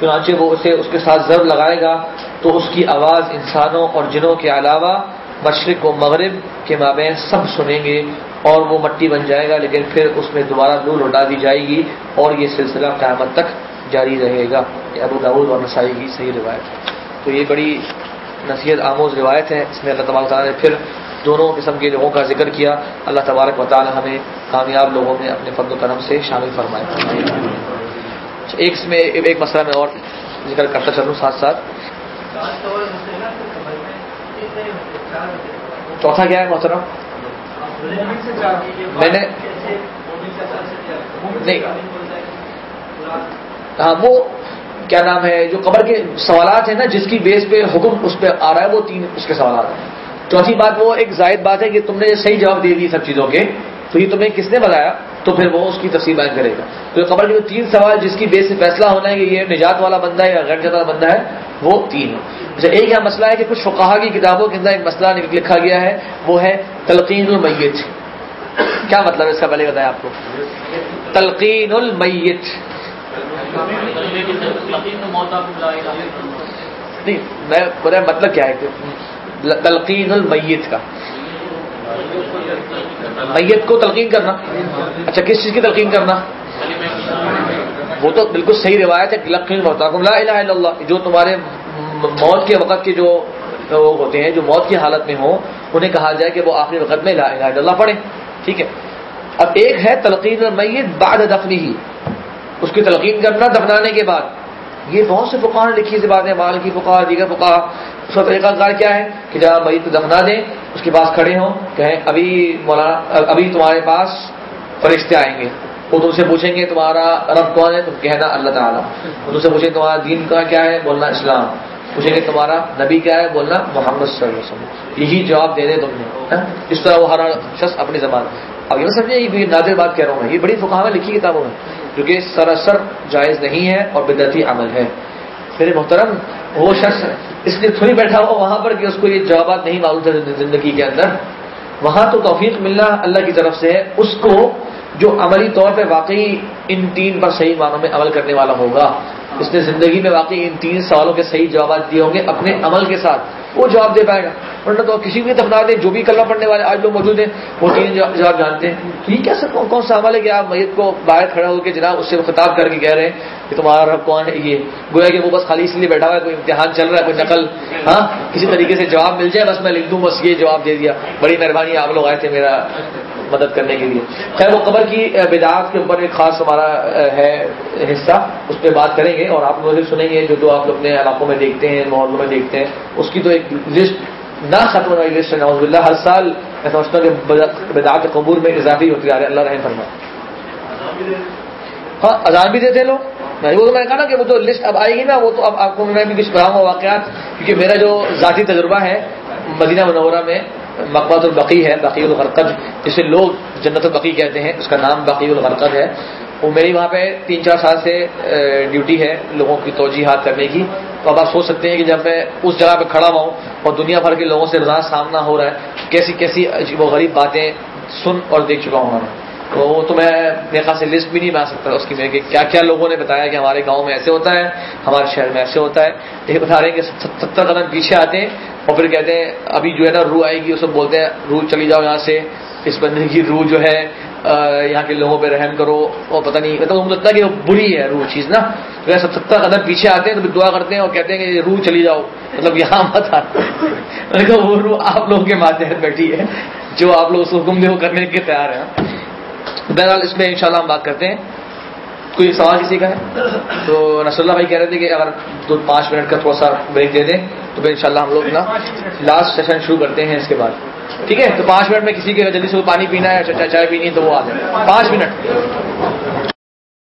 چنانچہ وہ اسے اس کے ساتھ ضرب لگائے گا تو اس کی آواز انسانوں اور جنوں کے علاوہ مشرق و مغرب کے مابین سب سنیں گے اور وہ مٹی بن جائے گا، لیکن پھر اس میں دوبارہ دور لوٹا دی جائے گی اور یہ سلسلہ قیامت تک جاری رہے گا۔ یہ ابو داود اور نسائی کی صحیح روایت ہے۔ تو یہ بڑی نصیحت آموز روایت ہے۔ اس میں اللہ تبارک تعالیٰ نے پھر دونوں قسم کے لوگوں کا ذکر کیا۔ اللہ تبارک و تعالیٰ ہمیں کامیاب لوگوں میں اپنے فضل و کرم سے شامل فرمائے۔ اچھا، ایک میں ایک مسئلہ میں اور ذکر کرتا چلوں ساتھ ساتھ۔ چوتھا کیا ہے محترم؟ میں نے نہیں۔ ہاں وہ کیا نام ہے، جو قبر کے سوالات ہیں نا، جس کی بیس پہ حکم اس پہ آ رہا ہے، وہ تین اس کے سوالات ہیں۔ چوتھی بات وہ ایک زائد بات ہے کہ تم نے صحیح جواب دے دی سب چیزوں کے۔ تو یہ تمہیں کس نے بتایا؟ تو پھر وہ اس کی تفصیل بیان کرے گا۔ تو قبر کے جو تین سوال جس کی بیس سے فیصلہ ہونا ہے کہ یہ نجات والا بندہ ہے یا غیر نجات والا بندہ ہے، وہ تین اچھا ایک یہاں مسئلہ ہے کہ کچھ فقہا کی کتابوں کے اندر ایک مسئلہ لکھا گیا ہے، وہ ہے تلقین المیت۔ کیا مطلب ہے اس کا پہلے بتایا آپ کو؟ تلقین المیت۔ نہیں، میں مطلب کیا ہے تلقین المیت کا۔ میت کو تلقین کرنا۔ اچھا کس چیز کی تلقین کرنا؟ وہ تو بالکل صحیح روایت ہے لقین لا الہ الا اللہ، جو تمہارے موت کے وقت کے جو لوگ ہوتے ہیں، جو موت کی حالت میں ہوں، انہیں کہا جائے کہ وہ آخری وقت میں لا الہ الا اللہ پڑھیں۔ ٹھیک ہے۔ اب ایک ہے تلقین المیت بعد دفنی ہی۔ اس کی تلقین کرنا، دفنانے کے بعد۔ یہ بہت سے فقار نے لکھی سی باتیں مال کی فقار دیگر فقار اس کا طریقہ کار کیا ہے کہ جب میت دفنا دیں، اس کے پاس کھڑے ہوں، کہیں ابھی مولانا ابھی تمہارے پاس فرشتے آئیں گے۔ وہ تم سے پوچھیں گے تمہارا رب کون ہے؟ تم کہنا اللہ تعالیٰ۔ وہ تم سے پوچھیں گے تمہارا دین کا کیا ہے؟ بولنا اسلام۔ پوچھیں گے تمہارا نبی کیا ہے؟ بولنا محمد صلی اللہ علیہ وسلم۔ یہی جواب دے دے تم نے ہاں؟ اس طرح وہ ہر شخص اپنی زبان۔ اب یہ سمجھے یہ نادر بات کہہ رہا ہوں یہ بڑی فقہ میں لکھی کتابوں میں جو کہ سراسر جائز نہیں ہے اور بدرتی عمل ہے۔ میرے محترم، وہ شخص اس لیے تھوڑی بیٹھا ہوا، وہاں پر کہ اس کو یہ جوابات نہیں معلوم تھے زندگی کے اندر۔ وہاں تو توفیق ملنا اللہ کی طرف سے ہے، اس کو جو عملی طور پہ واقعی ان تین پر صحیح معنوں میں عمل کرنے والا ہوگا۔ اس نے زندگی میں واقعی ان تین سوالوں کے صحیح جوابات دیے ہوں گے اپنے عمل کے ساتھ، وہ جواب دے پائے گا۔ ورنہ تو کسی بھی دفنا دیں جو بھی کلمہ پڑھنے والے آج لوگ موجود ہیں، وہ تین جواب جانتے ہیں۔ تو یہ کیسا کون کون سا عمل ہے کہ آپ میت کو باہر کھڑا ہو کے جناب اس سے خطاب کر کے کہہ رہے ہیں کہ تمہارا رب کون ہے؟ یہ گویا کہ وہ بس خالی اس لیے بیٹھا ہوا ہے، کوئی امتحان چل رہا ہے، کوئی نقل ہاں کسی طریقے سے جواب مل جائے، بس میں لکھ دوں، بس یہ جواب دے دیا۔ بڑی مہربانی، آپ لوگ آئے تھے میرا مدد کرنے کے لیے۔ خیر، وہ قبر کی بدعات کے اوپر ایک خاص ہمارا ہے حصہ، اس پہ بات کریں گے اور آپ لوگ سنیں گے جو جو آپ اپنے علاقوں میں دیکھتے ہیں، محلوں میں دیکھتے ہیں۔ اس کی تو ایک لسٹ نہ ختم ہونے والی لسٹ نوز اللہ ہر سال میں سمجھتا ہوں کہ بدعات قبور میں اضافی ہوتی جا رہی ہے۔ اللہ رحم فرما ہاں اذان بھی دیتے لوگ؟ وہ تو میں نے کہا نا کہ وہ تو لسٹ اب آئے گی نا، وہ تو اب آپ کو میں بھی کچھ پڑھاؤں گا واقعات، کیونکہ میرا جو ذاتی تجربہ ہے، مدینہ منورہ میں مقبت البقی ہے بقی الغرقد جسے لوگ جنت البقی کہتے ہیں، اس کا نام بقی الغرقد ہے۔ وہ میری وہاں پہ تین چار سال سے ڈیوٹی ہے لوگوں کی توجیحات کرنے کی۔ تو اب آپ سوچ سکتے ہیں کہ جب میں اس جگہ پہ کھڑا ہوا ہوں اور دنیا بھر کے لوگوں سے روزانہ سامنا ہو رہا ہے، کیسی کیسی عجیب و غریب باتیں سن اور دیکھ چکا ہوں میں تو وہ تو میں میرے خاص سے لسٹ بھی نہیں بنا سکتا اس کی میں کہ کیا کیا لوگوں نے بتایا کہ ہمارے گاؤں میں ایسے ہوتا ہے، ہمارے شہر میں ایسے ہوتا ہے۔ یہ بتا رہے ہیں کہ ستر قدم پیچھے آتے ہیں اور پھر کہتے ہیں، ابھی جو ہے نا روح آئے گی اسے بولتے ہیں، روح چلی جاؤ یہاں سے۔ اس بندے کی روح جو ہے یہاں کے لوگوں پہ رحم کرو۔ اور پتہ نہیں مطلب لگتا ہے کہ وہ بری ہے روح چیز نا۔ تو ایسا ستر قدم پیچھے آتے ہیں تو پھر دعا کرتے ہیں اور کہتے ہیں کہ روح چلی جاؤ۔ مطلب یہاں مت آ۔ وہ روح آپ لوگوں کے ماتحت بیٹھی ہے، جو آپ لوگ اس حکم دے وہ کرنے کے تیار ہیں۔ بہرحال اس میں انشاءاللہ ہم بات کرتے ہیں۔ کوئی سوال کسی کا ہے؟ تو نصر اللہ بھائی کہہ رہے تھے کہ اگر دو پانچ منٹ کا تھوڑا سا بریک دے دیں تو پھر انشاءاللہ ہم لوگ نا لاسٹ سیشن شروع کرتے ہیں اس کے بعد۔ ٹھیک ہے؟ تو پانچ منٹ میں کسی کے جلدی سے پانی پینا ہے چائے پینی ہے تو وہ آ جائے۔ پانچ منٹ۔